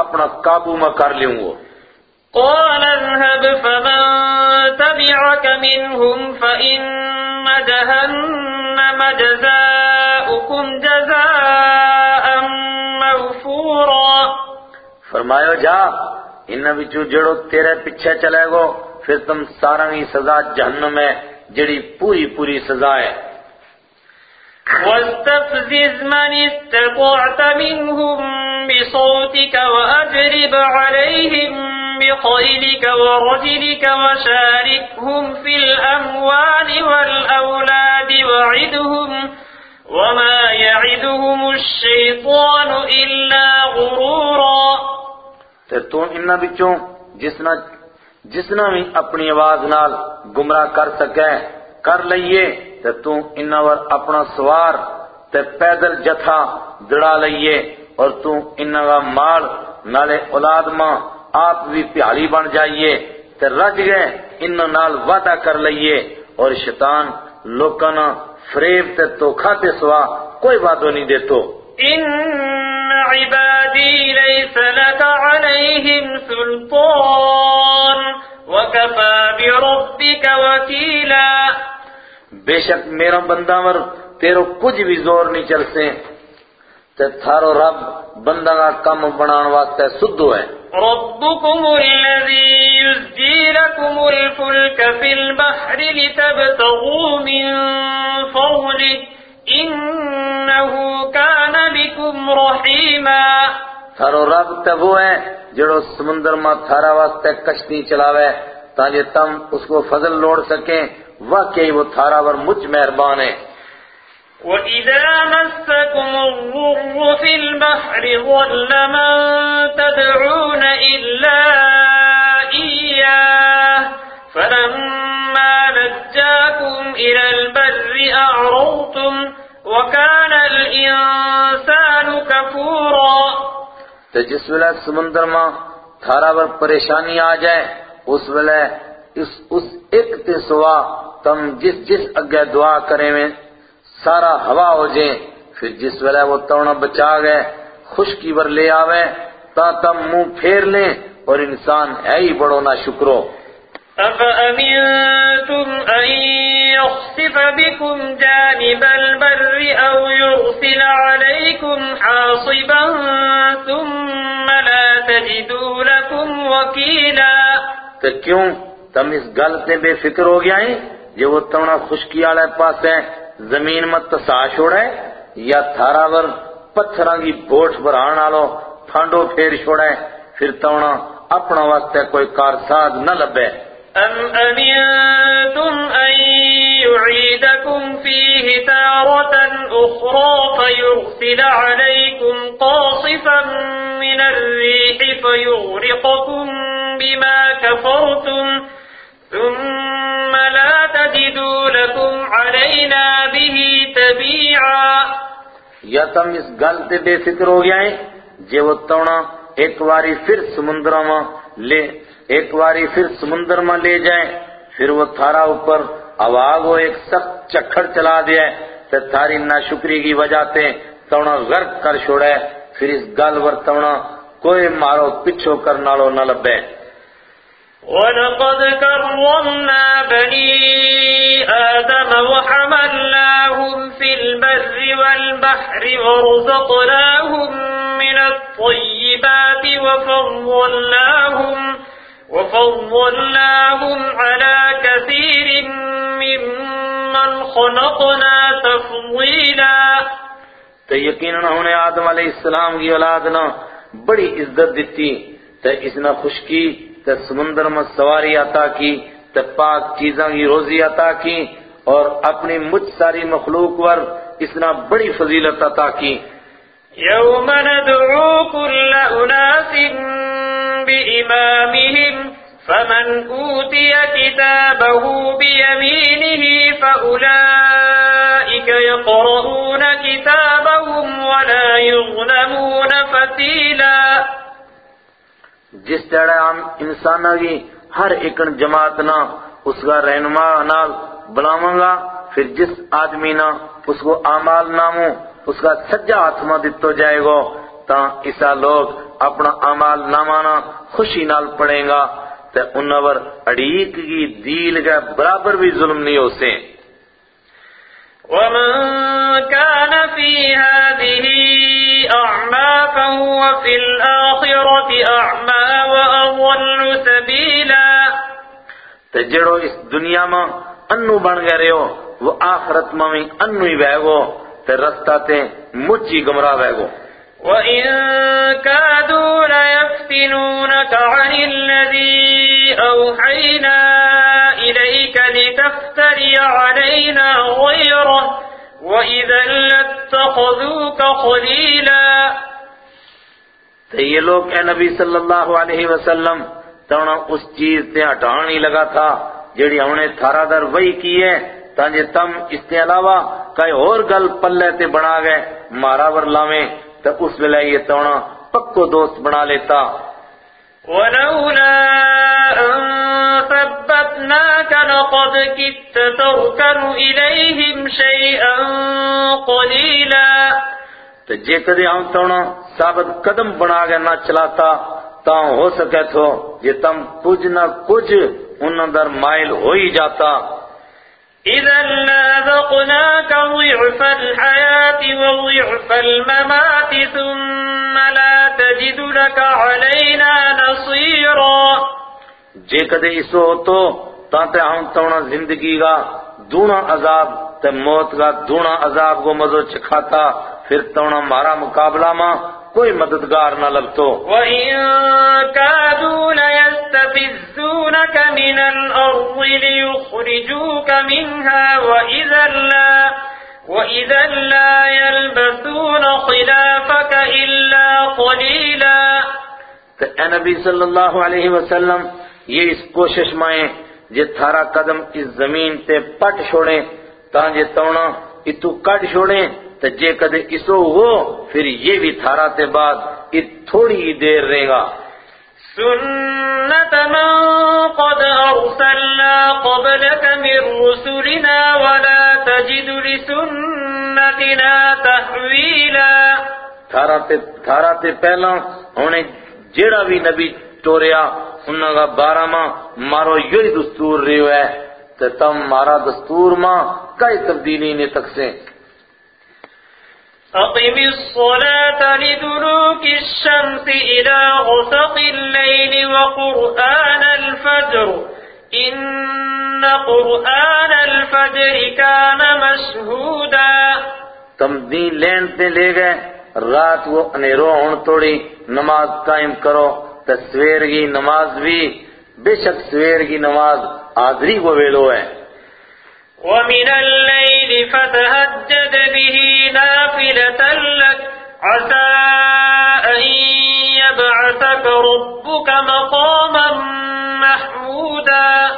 اپنا قابو میں کر لیوں گو قال اذهب فمن تبعك منهم فإن جهنم جزاؤكم جزاء موفورا. فرمایا جا ان بچوں جڑو تیرے پیچھے چلے گو پھر تم سارا ہی سزا جہنم ہے جڑی پوری پوری سزا ہے۔ واستفزز من استطعت منهم بصوتك وأجرب عليهم بخيلك ورجلك وشاركهم في الأموال والأولاد وعدهم وما يعدهم الشيطان إلا غرورا تے تو انہاں بچوں جسنا جسنا بھی اپنی آواز نال گمراہ کر سکے، کر لئیے، تے تو انہاں ور اپنا سوار تے پیدل جتھا دڑا لئیے، اور تو انہا مال نالے اولاد ماں آپ بھی پیالی بن جائیے تے رج گئے انہا نال وعدہ کر لئیے۔ اور شیطان لوکانا فریب تے توکھا تے سوا کوئی وعدہ نہیں دیتو۔ إن عبادي ليس لك عليهم سلطان وكفى بربك وكيلا۔ بے شک میرا بندہ ور تیرو کچھ بھی زور نہیں چل سے تے تھارو رب بندہ کا کم بنان واسطے سدھو ہے۔ ربكم الذي يزجي لكم الفلك في البحر لتبتغوا من فضله إنه كان بكم رحيما تھارو رب تے وہ ہے جڑو سمندر میں تھارا واسطے کشتی چلاوے تاکہ تم اس کو فضل لوڑ سکیں۔ واقعی وہ تھارا ور مجھ مہربان ہے۔ وَإِذَا مَسَّكُمُ الضُّرُّ فِي الْبَحْرِ ضَلَّ مَن تَدْعُونَ إِلَّا إِيَّاهُ فَلَمَّا نَجَّاكُمْ إِلَى الْبَرِّ أَعْرَضْتُمْ وَكَانَ الْإِنسَانُ كَفُورًا تو جس ویلے سمندر میں تھارا ور پریشانی آ جائے، اس ویلے اس اس ایک تے سوا تم جس جس اگے دعا کرے میں سارا ہوا ہو جائیں پھر جس ویلے وہ تونا بچا گئے خشکی ور لے آوے۔ تا تم منہ پھیر لیں اور انسان ہے ہی بڑو نہ شکرو۔ أَفَأَمِنْتُمْ أَنْ يَخْسِفَ بِكُمْ جَانِبَ الْبَرِّ أَوْ يُرْسِلَ عَلَيْكُمْ حَاصِبًا ثُمَّ لَا تَجِدُوا لَكُمْ وَكِيلًا۔ تو کیوں تم اس گل تے بے فکر ہو گیا ہیں؟ جو وہ تونا خشکی والے پاس ہے۔ زمین مت تسا چھوڑے، یا تھارا ور پتھراں کی بوٹ بران آلو، پھانڈو پھیر چھوڑے، پھر تونا اپنا واسطے کوئی کارساز نہ لبے۔ أَمْ أَمِنْتُمْ أَنْ يُعِيدَكُمْ فِيهِ تَارَةً أُخْرَى فَيُرْسِلَ عَلَيْكُمْ قَاصِفًا مِنَ الرِّيحِ فَيُغْرِقَكُمْ بِمَا كَفَرْتُمْ ثُمَّ لَا تَجِدُوا لَكُمْ عَلَيْنَا بِهِ تَبِيعًا یا تم اس گل تے بے فکر ہو گیا ہیں؟ جے وہ تونا ایک واری پھر سمندر میں لے، ایک واری پھر سمندر میں لے جائیں، پھر وہ تھارا اوپر آواز ہو ایک سخت چکھڑ چلا دیا تے تھاری ناشکری کی وجہ تے تونا غرق کر چھوڑے پھر اس گل ور تونا کوئی مارو پچھو کرنالو نہ لبے۔ وَلَقَدْ كَرَّمْنَا بَنِي آدَمَ وَحَمَلْنَاهُمْ فِي الْبَرِّ وَالْبَحْرِ وَرَزَقْنَاهُمْ مِنَ الطَّيِّبَاتِ وَفَضَّلْنَاهُمْ وَفَضَّلْنَاهُمْ عَلَى كَثِيرٍ مِّمَّنْ خَلَقْنَا تَفْضِيلًا تو یقیناً انہوں نے آدم علیہ السلام کی اولاد نہ بڑی عزت دیتی تو اس نے خشکی تو سمندر میں سواری عطا کی تو پاک چیزاں کی روزی عطا کی اور اپنی مجھ ساری مخلوق ور اس نے بڑی فضیلت عطا کی۔ يَوْمَ نَدْعُو كُلَّ أُنَاسٍ بِإِمَامِهِمْ فَمَنْ أُوتِيَ كِتَابَهُ بِيَمِينِهِ فَأُولَئِكَ يَقْرَؤُونَ كِتَابَهُمْ وَلَا يُظْلَمُونَ فَتِيلًا جس طرح ہم انسانہ کی ہر ایکن جماعت نہ اس کا رہنما نال بلاواں گا، پھر جس آدمی نہ اس کو اعمال نامو اس کا سجا ہاتھ میں دتو جائے گا تا ایسا لوگ اپنا اعمال نامانا خوشی نال پڑھیں گا۔ تے انور اڑیک کی دیل کا برابر بھی ظلم نہیں ہو سے ومن كان في هذه أعمى فهو في الآخرة أعمى وأضل سبيلا. تے جڑو اس دنیا میں انو بن گئے رہو وہ آخرت میں انو ہی بہ گو تے رستہ تے مجھے گمراہ بہ گو وَإِن كَادُوا لَيَفْتِنُونَكَ عَنِ الَّذِي أَوْحَيْنَا إِلَيْكَ لِتَفْتَرِيَ عَلَيْنَا غَيْرَهُ خَلِيلًا تو یہ لوگ اے نبی صلی اللہ علیہ وسلم تو اس چیز تے ہٹان ہی لگا تھا جڑی ہم نے تھارا در وہی کی ہے۔ تانجے تم اس کے علاوہ کئی اور گل پلے تے بنا گئے، مارا ور لاویں تو اس ویلے یہ تونا پکو دوست بنا لیتا۔ ولولا أن ثبتناك لقد كدت تركن إليهم شيئا قليلا. تو جے کدے ہم تونا ثابت قدم بنا کے نہ چلاتا تا ہو سکے تو یہ تم کچھ نہ کچھ انہوں در مائل ہو ہی جاتا۔ إذا ضعف الحياة وضعف الممات ثم لا تجد لك علينا نصيرا. جے کدے اسو تو تاتے ہم تونا زندگی کا دونا عذاب تے موت کا دونا عذاب کو مزو چکھاتا پھر تونا مارا مقابلہ ماں کوئی مددگار نہ لگتو۔ وَإِن كَادُوا لَيَسْتَفِزُّونَكَ مِنَ الْأَرْضِ لِيُخْرِجُوكَ مِنْهَا وَإِذًا لَا وَإِذًا لَا يَلْبَثُونَ خِلَافَكَ إِلَّا قَلِيلًا. کہ اے نبی صلی اللہ علیہ وسلم، یہ اس کوشش مائیں جے تھارا قدم اس زمین تے پٹ چھوڑیں تاں جے تونا اتو کٹ چھوڑیں تو جے کدے اسو ہو، پھر یہ بھی تھارا تے بعد ات تھوڑی ہی دیر رہے گا۔ سنت من قد ارسلنا قبلك من رسلنا ولا تجد لسنتنا تحویلا تھارا تے تھارا تے پہلا انہیں جیڑا بھی نبی ٹوریا، انہاں کا بارہ ماں مارو یہی دستور رہے ہے۔ تے تم مارا دستور ماں کئی تبدیلی نے تک سے أقم الصلاة لدلوك الشمس إلى غسق الليل وقرآن الفجر. إن قرآن الفجر كان مشهودا. تم دین لین تے لے گئے، رات وہ انیرو ہون توڑی، نماز قائم کرو تصویر کی نماز بھی، بے شک سویر کی نماز آدری کو ویلو ہے۔ ومن الليل فتهجد به نافلة لك. عسى أن يبعثك ربك مقاما محمودا.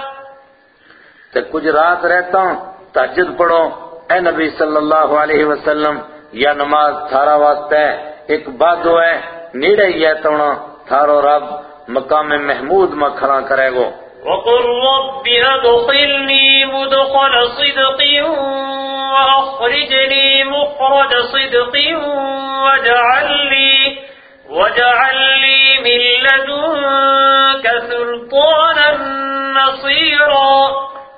تو کچھ رات رہتا ہوں تحجد پڑھو. اے نبی صلی اللہ علیہ وسلم یا نماز تھارا واسطہ ہے ایک بات ہے، نیڑے ہی ہے تونا تھارو رب مقام محمود میں کھڑا کرے گو. وقل رب أدخلني مدخل صدق وأخرجني مخرج صدق واجعل لي واجعل لي من لدنك سلطانا نصيرا.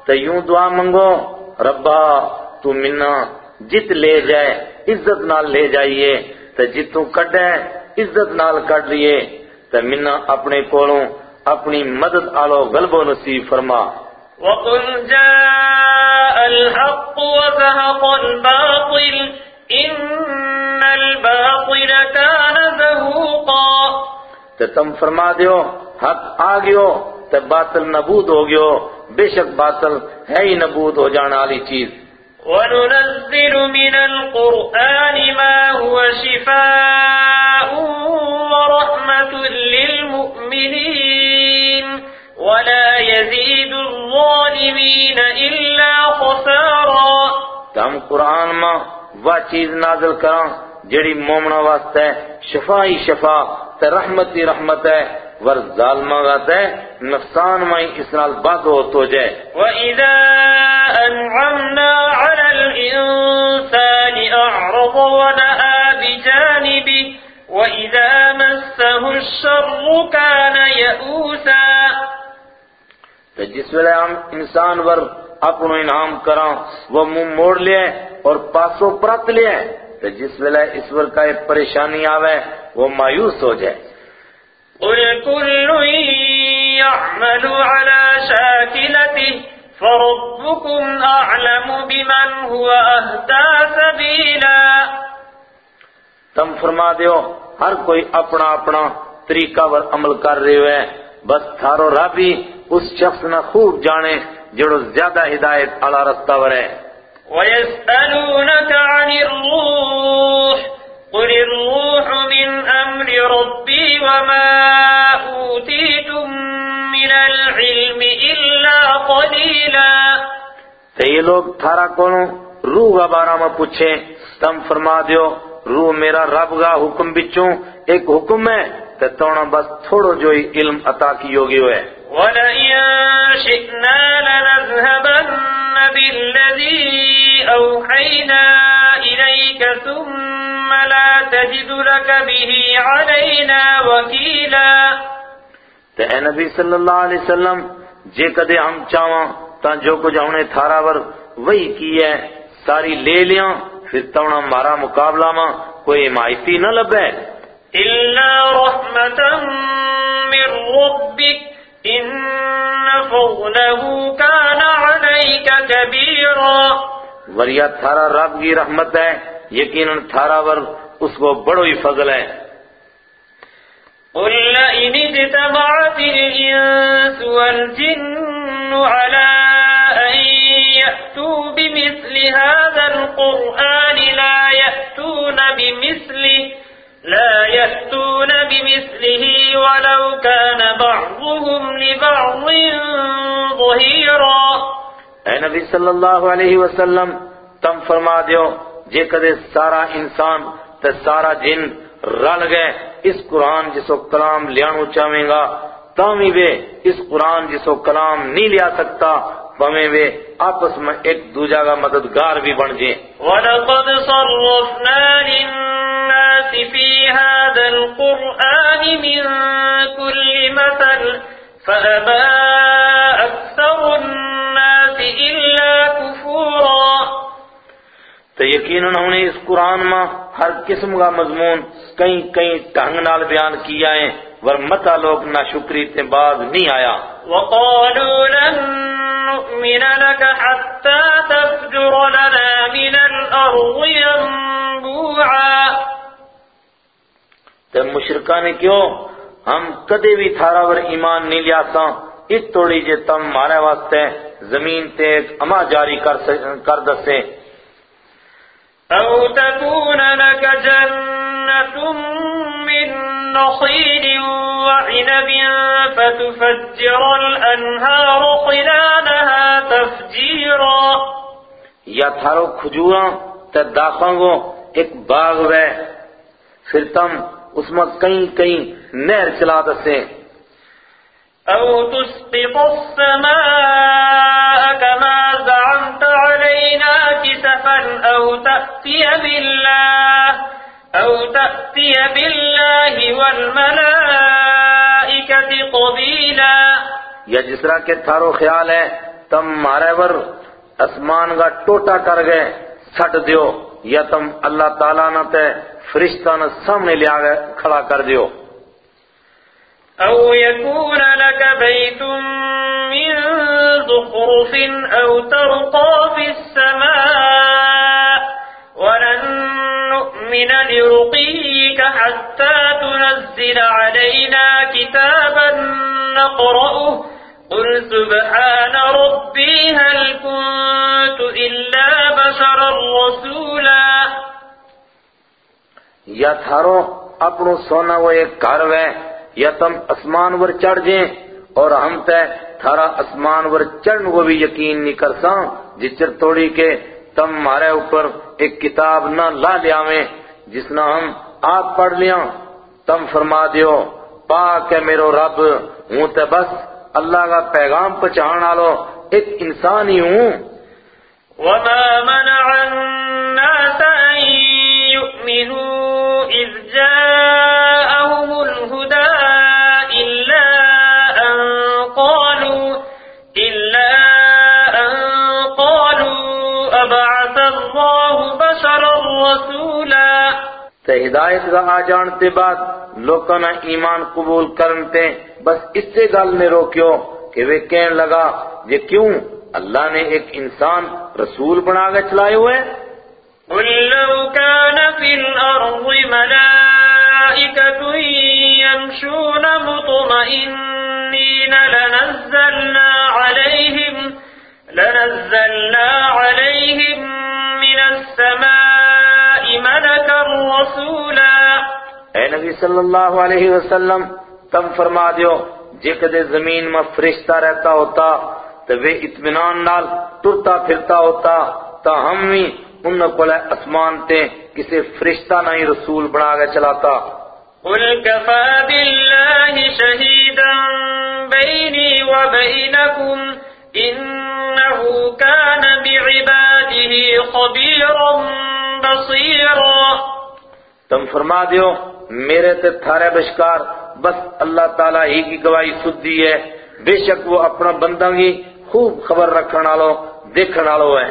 تو یوں دعا منگو ربا، تو منا جت لے جائے، عزت نال لے جائیے۔ تو جتوں کڈے، عزت نال کڈ لیے۔ تو منا اپنے کولوں اپنی مدد آلو غلب و نصیب فرما۔ وقل جاء الحق وزهق الباطل إن الباطل كان زهوقا. تو تم فرما دیو حق آ گیو تو باطل نبود ہو گیو بے شک باطل ہے ہی نبود ہو جانا والی چیز۔ وننزل من القرآن ما هو شفاء ورحمة للمؤمنين ولا يزيد الظالمين إلا خسارا. تو ہم قرآن میں وہ چیز نازل کراں جڑی مومنا واسطے ہے شفا ہی شفا تے رحمت ہی رحمت ہے ور ظالمہ ہے نقصان میں اس نال بات ہو تو جائے وإذا أنعمنا على الإنسان أعرض ونأى بجانبه وإذا مسه الشر كان يئوسا. تو جس ویلے ہم انسان ور اپنو انعام کراں وہ منہ موڑ لے اور پاسو پرت لے تو جس ویلے اس ور کا ایک پریشانی آوے وہ مایوس ہو جائے۔ قل كل يعمل على شاكلته فربكم أعلم بمن هو أهدى سبيلا۔ تم فرما دیو ہر کوئی اپنا اپنا طریقہ ور عمل کر رہے ہوئے بس تھارو رابی اس شخص نہ خوب جانے جڑو زیادہ ہدایت علا رستہ ور ہے ويسألونك عن الروح قل الروح من أمر ربي وما أوتيتم من العلم إلا قليلا۔ تو یہ لوگ تھارا کونو روح کا بارہ میں پوچھیں تم فرما دیو روح میرا رب کا حکم بچوں ایک حکم ہے تو تونا بس تھوڑو جو ہی علم عطا کی ہوگی ہوئے۔ وَلَئِن شِئْنَا لَنَذْهَبَنَّ بِالَّذِي أَوْحَيْنَا إِلَيْكَ ثُمَّ لَا تَجِدُ لَكَ بِهِ عَلَيْنَا وَكِيلًا. تو اے نبی صلی اللہ علیہ وسلم جے کدے ہم چاہواں تا جو کچھ ہم نے تھارا ور وہی کی ہے ساری لے لیاں پھر تونا مارا مقابلہ ماں کوئی حمایتی نہ لبے۔ إِلَّا رَحْمَةً مِّن رَّبِّكَ إِنَّ فَضْلَهُ كَانَ عَلَيْكَ كَبِيرًا. وریا تھارا رب کی رحمت ہے یقیناً تھارا ور اس کو بڑو ہی فضل ہے۔ قل لئن اجتمعت الإنس والجن على أن يأتوا بمثل هذا القرآن لا يأتون بمثله. لا يأتون بمثله ولو كان بعضهم لبعض ظهيرا. اے نبی صلی اللہ علیہ وسلم تم فرما دیو جے کدے سارا انسان تے سارا جن رل گئے اس قرآن جسو کلام لیانو چاہیں گا تامی وے اس قرآن جسو کلام نہیں لیا سکتا پمیں وے آپس میں ایک دوجہ کا مددگار بھی بن جائیں۔ وَلَقَدْ صَرَّفْنَا لِلنَّاسِ فِي هَذَا الْقُرْآنِ مِنْ كُلِّ مَثَلٍ فَأَبَى أَكْثَرُ النَّاسِ إِلَّا كُفُورًا. تو یقیناً ہم نے اس قرآن میں ہر قسم کا مضمون کئی کئی ٹھنگ نال بیان کیا ہے ورمتا لوگ نہ شکری تے بعد نہیں آیا؟ وَقَالُوا لَن نُؤْمِنَ لَكَ حَتَّى تَفْجُرَ لَنَا مِنَ الْأَرْضِ يَنبُوعًا. تے مشرکہ نے کیوں ہم کدے بھی تھارا ور ایمان نہیں لیا ساں؟ اس توڑی جے تم مارے واسطے زمین تے ایک اما جاری کر دسے۔ أَوْ تَكُونَ لَكَ جَنَّةٌ مِّن نَّخِيلٍ وَعِنَبٍ فَتُفَجِّرَ الْأَنْهَارُ خِلَالَهَا تَفْجِيرًا۔ یا تھارو کھجوراں تے داخاں گو ایک باغ وے پھر تم اس میں کئی کئی نہر چلا دسے أَوْ تُسْقِطَ السَّمَاءَ كَمَا زَعَمْتَ عَلَيْنَا كِسَفًا أَوْ تَأْتِيَ بِاللَّهِ أَوْ تَأْتِيَ بِاللَّهِ وَالْمَلَائِكَةِ قَبِيلًا۔ یا جس طرح کہ تھارو خیال ہے تم مارے ور اسمان کا ٹوٹا کر گئے سٹ دیو یا تم اللہ تعالیٰ نہ تے فرشتہ نہ سامنے لیا کھڑا کر دیو۔ أَوْ يَكُونَ لَكَ بَيْتٌ مِّن زُخْرُفٍ أَوْ تَرْقَىٰ فِي السَّمَاءِ وَلَن نُّؤْمِنَ لِرُقِيِّكَ حَتَّىٰ تُنَزِّلَ عَلَيْنَا كِتَابًا نَّقْرَؤُهُ قُلْ سُبْحَانَ رَبِّي هَلْ كُنتُ إِلَّا بَشَرًا رَّسُولًا۔ یا تھارو اپنو سونا وہ ایک گھر وے، یا تم اسمان ور چڑھ جیں، اور ہم تے تھارا اسمان ور چڑھن کو بھی یقین نہیں کرساں جچر توڑی کے تم ہمارے اوپر ایک کتاب نہ لا لیاویں، جس نہ ہم آپ پڑھ لیاں۔ تم فرما دیو، پاک ہے میرو رب، ہوں تے بس اللہ کا پیغام پہنچان آلو، ایک انسان ہی ہوں۔ وما منع الناس أن يؤمنوا إذ جاءهم الهدى إلا أن قالوا إلا أن قالوا أبعث الله بشرا رسولا تے ہدایت کا آ جانتے بعد لوکاں نہ ایمان قبول کرنتے بس اس سے گل نے روکیو کہ وہ کہن لگا، یہ کیوں اللہ نے ایک انسان رسول بنا کے چلائے ہوئے؟ قل لو كان في الأرض ملائكة يمشون مطمئنين لنزلنا عليهم لنزلنا عليهم من السماء ملكا رسولا. اے نبی صلی اللہ علیہ وسلم، تم فرما دیو جے کدے زمین میں فرشتہ رہتا ہوتا، تو وہ اطمینان نال ٹرتا پھرتا ہوتا، تا ہم بھی ان کو اسمان تے کسی فرشتہ نہیں رسول بنا کے چلاتا۔ قل كفى بالله شهيدا بيني وبينكم إنه كان بعباده خبيرا بصيرا تم فرما دیو میرے تے تھارے بشکار بس اللہ تعالیٰ ہی کی گواہی سد دی ہے۔ بے شک وہ اپنا بندہ کی خوب خبر رکھنا لو دیکھنا لو ہے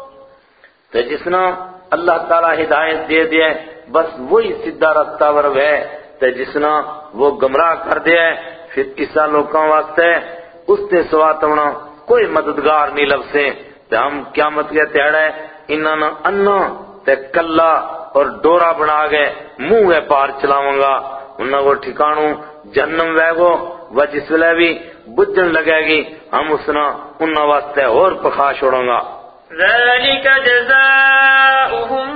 تو جسنا اللہ تعالیٰ ہدایت دے دیا بس وہی سدھا رستہ ورو ہے۔ تو جسنا وہ گمراہ کر دیا پھر کسا لوکاں واسطے اس تے سواتونا کوئی مددگار نہیں لبسے۔ تو ہم قیامت کے تیڑے انہاں نا انا تے کلا اور ڈورا بنا گئے منہ ہے پار چلاواں گا۔ انہاں کو ٹھکانو جہنم ویگو و جس ویلے بھی بجن لگے گی۔ ہم اسنا انہاں واسطے اور پخا چھوڑوں گا۔ ذلك جزاؤهم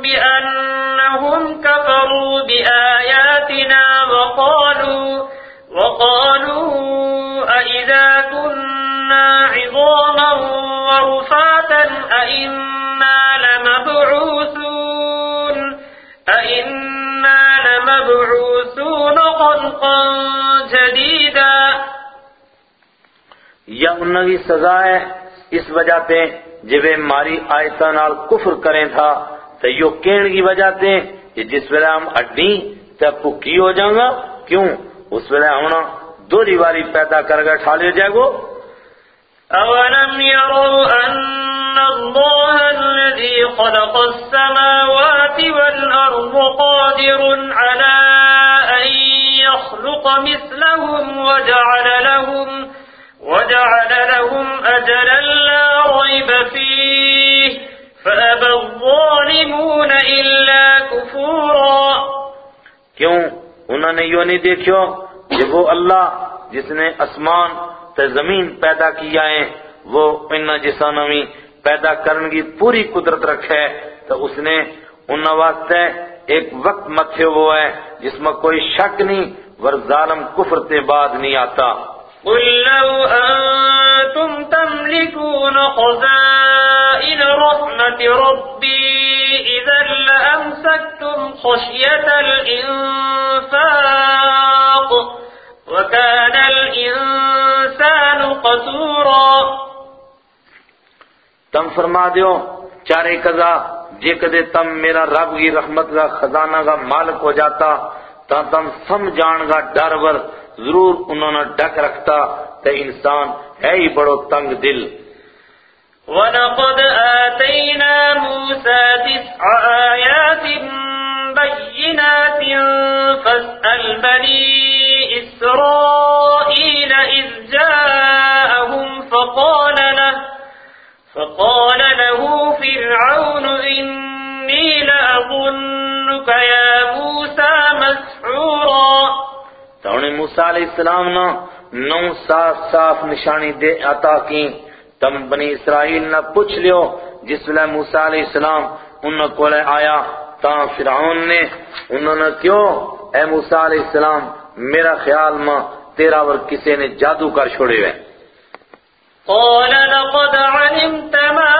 بأنهم كفروا بآياتنا وقالوا وقالوا أئذا كنا عظاما ورفاتا أئنا لمبعوثون أئنا لمبعوثون خلقا جديدا یا انہاں کی سزا ہے اس وجہ تے جب ماری آیتاں نال کفر کریں تھا، تو یو کین کی وجہ تے کہ جس ویلے ہم اڈی تے پکی ہو جاؤں گا؟ کیوں؟ اس ویلے ہم دوری والی پیدا کر گئے ٹھالے جائے گو۔ أولم يروا أن الله الذي خلق السماوات والأرض قادر على أن يخلق مثلهم وجعل لهم وجعل لهم أجلا لا فيه فأبى الظالمون إلا كفورا. کیوں؟ انہوں نے یوں نہیں دیکھو کہ وہ اللہ جس نے اسمان تے زمین پیدا کیا ہے وہ ان جسانوں میں پیدا کرنے کی پوری قدرت رکھے تو اس نے ان واسطے ایک وقت متھے وہ ہے جس میں کوئی شک نہیں ور ظالم کفر تے بعد نہیں آتا۔ قل لو أنتم تملكون خزائن رحمة ربي إذا لأمسكتم خشية الإنفاق وكان الإنسان قتورا تم فرما دیو، چارے قضا جے کدے تم میرا رب کی رحمت کا خزانہ کا مالک ہو جاتا تا تم سم جان گا ڈر ور ضرور انہوں نے ڈک رکھتا تے انسان ہے ہی بڑو تنگ دل۔ ولقد آتينا موسى تسع آيات بينات فاسأل بني إسرائيل إذ جاءهم فقال له فقال له فرعون إني لأظنك يا موسیٰ علیہ السلام نے نو صاف صاف نشانی دے عطا کی تم بنی اسرائیل نہ پوچھ لیو جس ویلے موسیٰ علیہ السلام انہوں کو لے آیا تا فرعون نے۔ انہوں نے کیوں؟ اے موسیٰ علیہ السلام، میرا خیال میں تیرا ور کسی نے جادو کر چھوڑے ہوئے۔ قال لقد علمت ما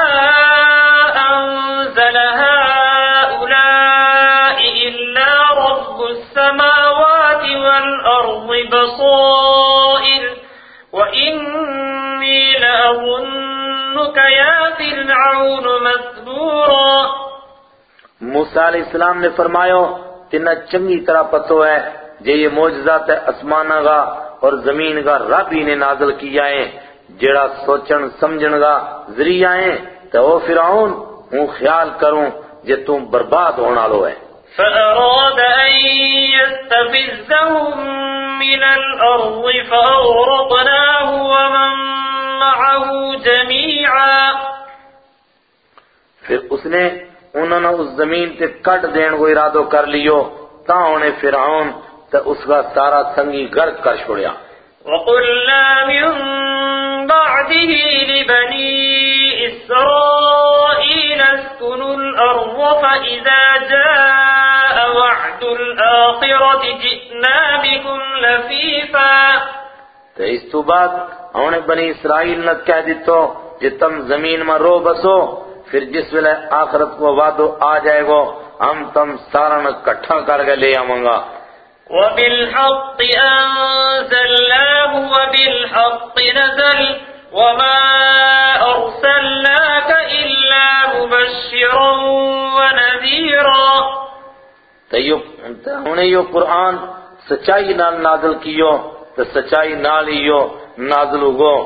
أنزل هؤلاء والأرض بصائر وإني لأظنك يا فرعون مسبورا موسیٰ علیہ السلام نے فرمایا تنہ چنگی طرح پتو ہے جے یہ معجزات اسمانہ گا اور زمین کا رب ہی نے نازل کیا ہے جڑا سوچن، سمجھن گا ذریعہ ہیں۔ تو وہ فرعون، ہوں خیال کروں جے تم برباد ہونا لو ہے۔ فأراد أن يستفزهم من الأرض فأورطناه ومن معه جميعا پھر اس نے انہوں نے اس زمین تے کٹ دین کو ارادو کر لیو تا انہیں فرعون تے اس کا سارا سنگی گرد کر چھوڑیا۔ وَقُلْنَا مِن بَعْدِهِ لِبَنِي إِسْرَائِيلَ اسْكُنُوا الْأَرْضَ فَإِذَا جَاءَ وعد الآخرة جئنا بكم لفيفا۔ تو اس تو بعد انہوں نے بنی اسرائیل نے کہہ دیتو کہ تم زمین میں رو بسو پھر جس ویلے آخرت کو وعدو آ جائے گو ہم تم سارا نہ کٹھا کر کے لے آؤں گا۔ وبالحق أنزلناه وبالحق نزل وما أرسلناك إلا مبشرا ونذيرا۔ تو انہیں یہ قرآن سچائی نال نازل کیو تو سچائی نال ہیو نازل ہوگو۔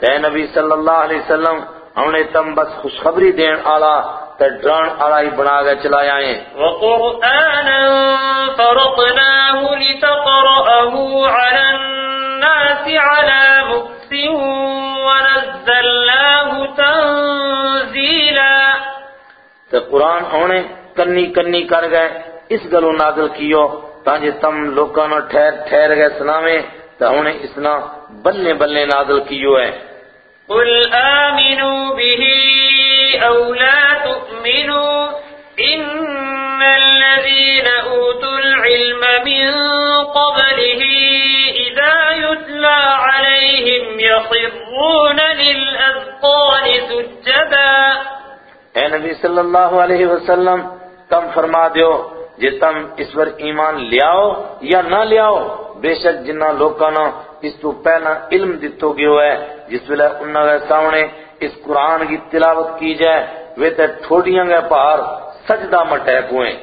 تے نبی صلی اللہ علیہ وسلم انہیں تم بس خوشخبری دین آلا تے ڈران آلا ہی بنا گئے چلایا ہیں وقرآنا فرقناه لتقرأه على الناس على مكس ونزلناه تنزيلا۔ تے قرآن انہیں کنی کنی کر گئے۔ اس گلو نازل کیو تاکہ تم لوکاں نو ٹھہر ٹھہر گئے سناویں تے انہیں اسنا بلے بلے نازل کیو ہے۔ قل آمنوا به أو لا تؤمنوا إن الذين أوتوا العلم من قبله إذا يتلى عليهم يخرون للأذقان سجدا۔ اے نبی صلی اللہ علیہ وسلم تم فرما دیو جے تم اس پر ایمان لیاؤ یا نہ لیاؤ بے شک جنہ لوکاں اس تو پہلا علم دتو گیو ہے جس ویلے انہاں دے سامنے اس قرآن کی تلاوت کی جائے وہ تے ٹھوڑیاں گے پار سجدہ مٹے پوئیں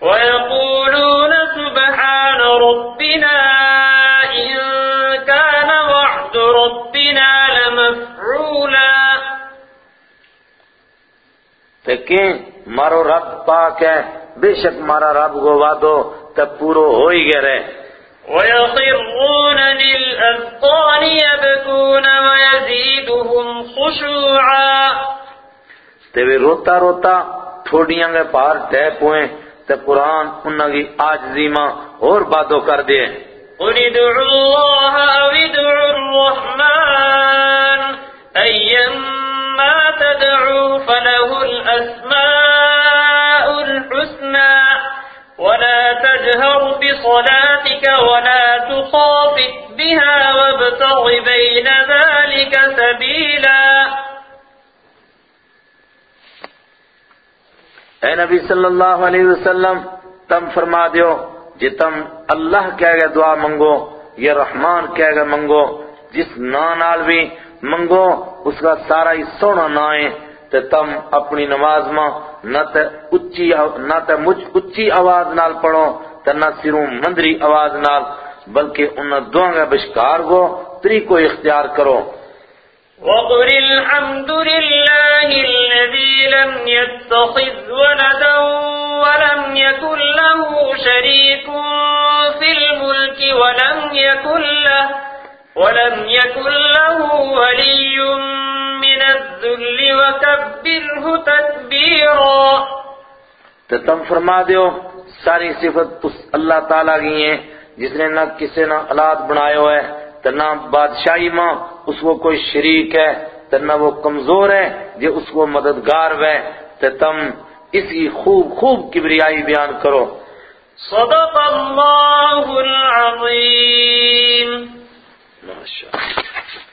ويقولون سبحان ربنا إن كان وعد ربنا لمفعولا۔ تے مارو رب پاک ہے بے شک مارا رب کو وعدو تے پورو ہو ہی گئے رہے۔ ويخرون للأذقان يبكون ويزيدهم خشوعا۔ تے وہ روتا روتا ٹھوڑیاں گے پار ٹہ پوئیں تے قرآن انہاں کی آجزی ماں اور باتوں کر دے۔ قل ادعوا الله أو ادعوا الرحمن فله الأسماء الحسنى ولا تجهر بصلاتك ولا تخافت بها وابتغ بين ذلك سبيلا. اے نبی صلی اللہ علیہ وسلم، تم فرما دیو جی تم اللہ کہہ گئے دعا منگو، یا رحمان کہہ گئے منگو، جس نا نال بھی منگو، اس کا سارا ہی سونا نا ہے تے تم اپنی نماز ماں نہ تے اچھی نہ تے مجھ اچھی آواز نال پڑھو، تے نہ سروں مندری آواز نال، بلکہ انہاں دعا گے بشکار گو طریقو اختیار کرو۔ وقل الحمد لله الذي لم يتخذ ولدا ولم يكن له شريك في الملك ولم يكن له ولم يكن له ولي من الذل وكبره تكبيرا. تو تم فرما دیو ساری صفت اس اللہ تعالیٰ کی ہیں جس نے نہ کسی نہ اولاد بنائے ہوئے تو نہ بادشاہی ماں اس کو کوئی شریک ہے تو نہ وہ کمزور ہے جو اس کو مددگار ہے تو تم اس کی خوب خوب کبریائی بیان کرو۔ صدق الله ماشاءالله